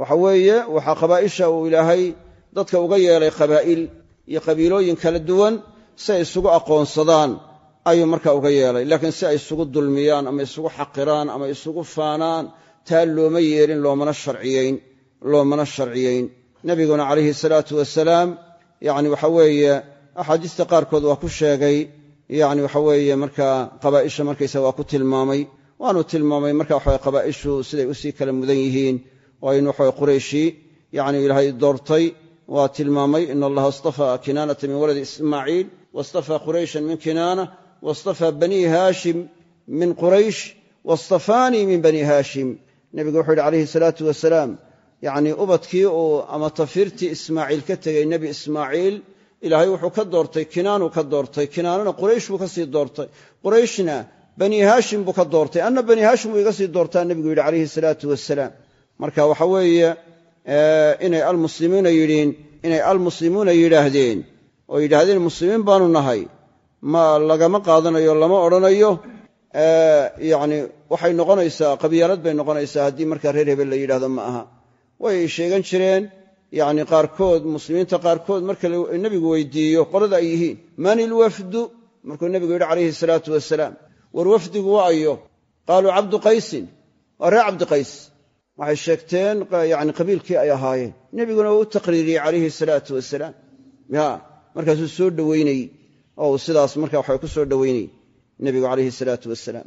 Waxa weeye waxaa qabaa'isha uu ilaahay dadka uga yeelay qabaa'il iyo qabiilooyin kala duwan si ay isugu aqoonsadaan ayuu marka uga yeelay. Laakiin si ay isugu dulmiyaan ama isugu xaqiraan ama isugu faanaan taa looma yeelin loomana sharciyayn nebiguna calayhi salaatu wasalaam yani waxa weeye axaadiista qaarkood waa ku sheegay yani waxa weeye markaa qabaa'isha markaysa waa ku tilmaamay. Waanu tilmaamay marka waxa qabaa'ishu siday u sii kala mudan yihiin oo aynu waxa qurayshi yani ilaahay doortay waa tilmaamay in allaha istafaa kinaanata min waladi ismaaciil wastafaa qurayshan min kinaana wastafaa banii haashim min quraysh wastafaanii min bani haashim. Nebigu wuxuu yidhi calayhi salaatu wasalaam yacnii ubadkii uu ama tafiirtii ismaaciil ka tegey nebi ismaaciil ilaahay wuxuu ka doortay kinaanuu ka doortay kinaanana quraysh buu ka sii doortay. Qurayshna bani haashim buu ka doortay. Anna bani haashim buu iga doortaa nebigu yidhi calayhi salaatu wasalaam marka waxa weeye inay almuslimuuna yidhiin inay almuslimuuna yidhaahdeen oo yidhaahdeen muslimiin baanu nahay ma lagama qaadanayo lama odhanayo yacni waxay noqonaysaa qabyaalad bay noqonaysaa haddii markaa reer hebel la yidhahdo ma aha way sheegan jireen yacni qaarkood muslimiinta qaarkood marka nebigu weydiiyo qolada ay yihiin man ilwafdu markuu nebigu yidhi calayhi salaatu wasalaam war wafdigu waa ayo qaaluu cabdu qaysin. Waa reer cabdiqays waxay sheegteen yani qabiilkii ay ahaayeen. Nebiguna uu u taqriiriyey calayhi salaatu wasalaam ya markaasuu soo dhoweynayey. Oo uu sidaas marka waxa ku soo dhoweynayey nebigu calayhi salaatu wasalaam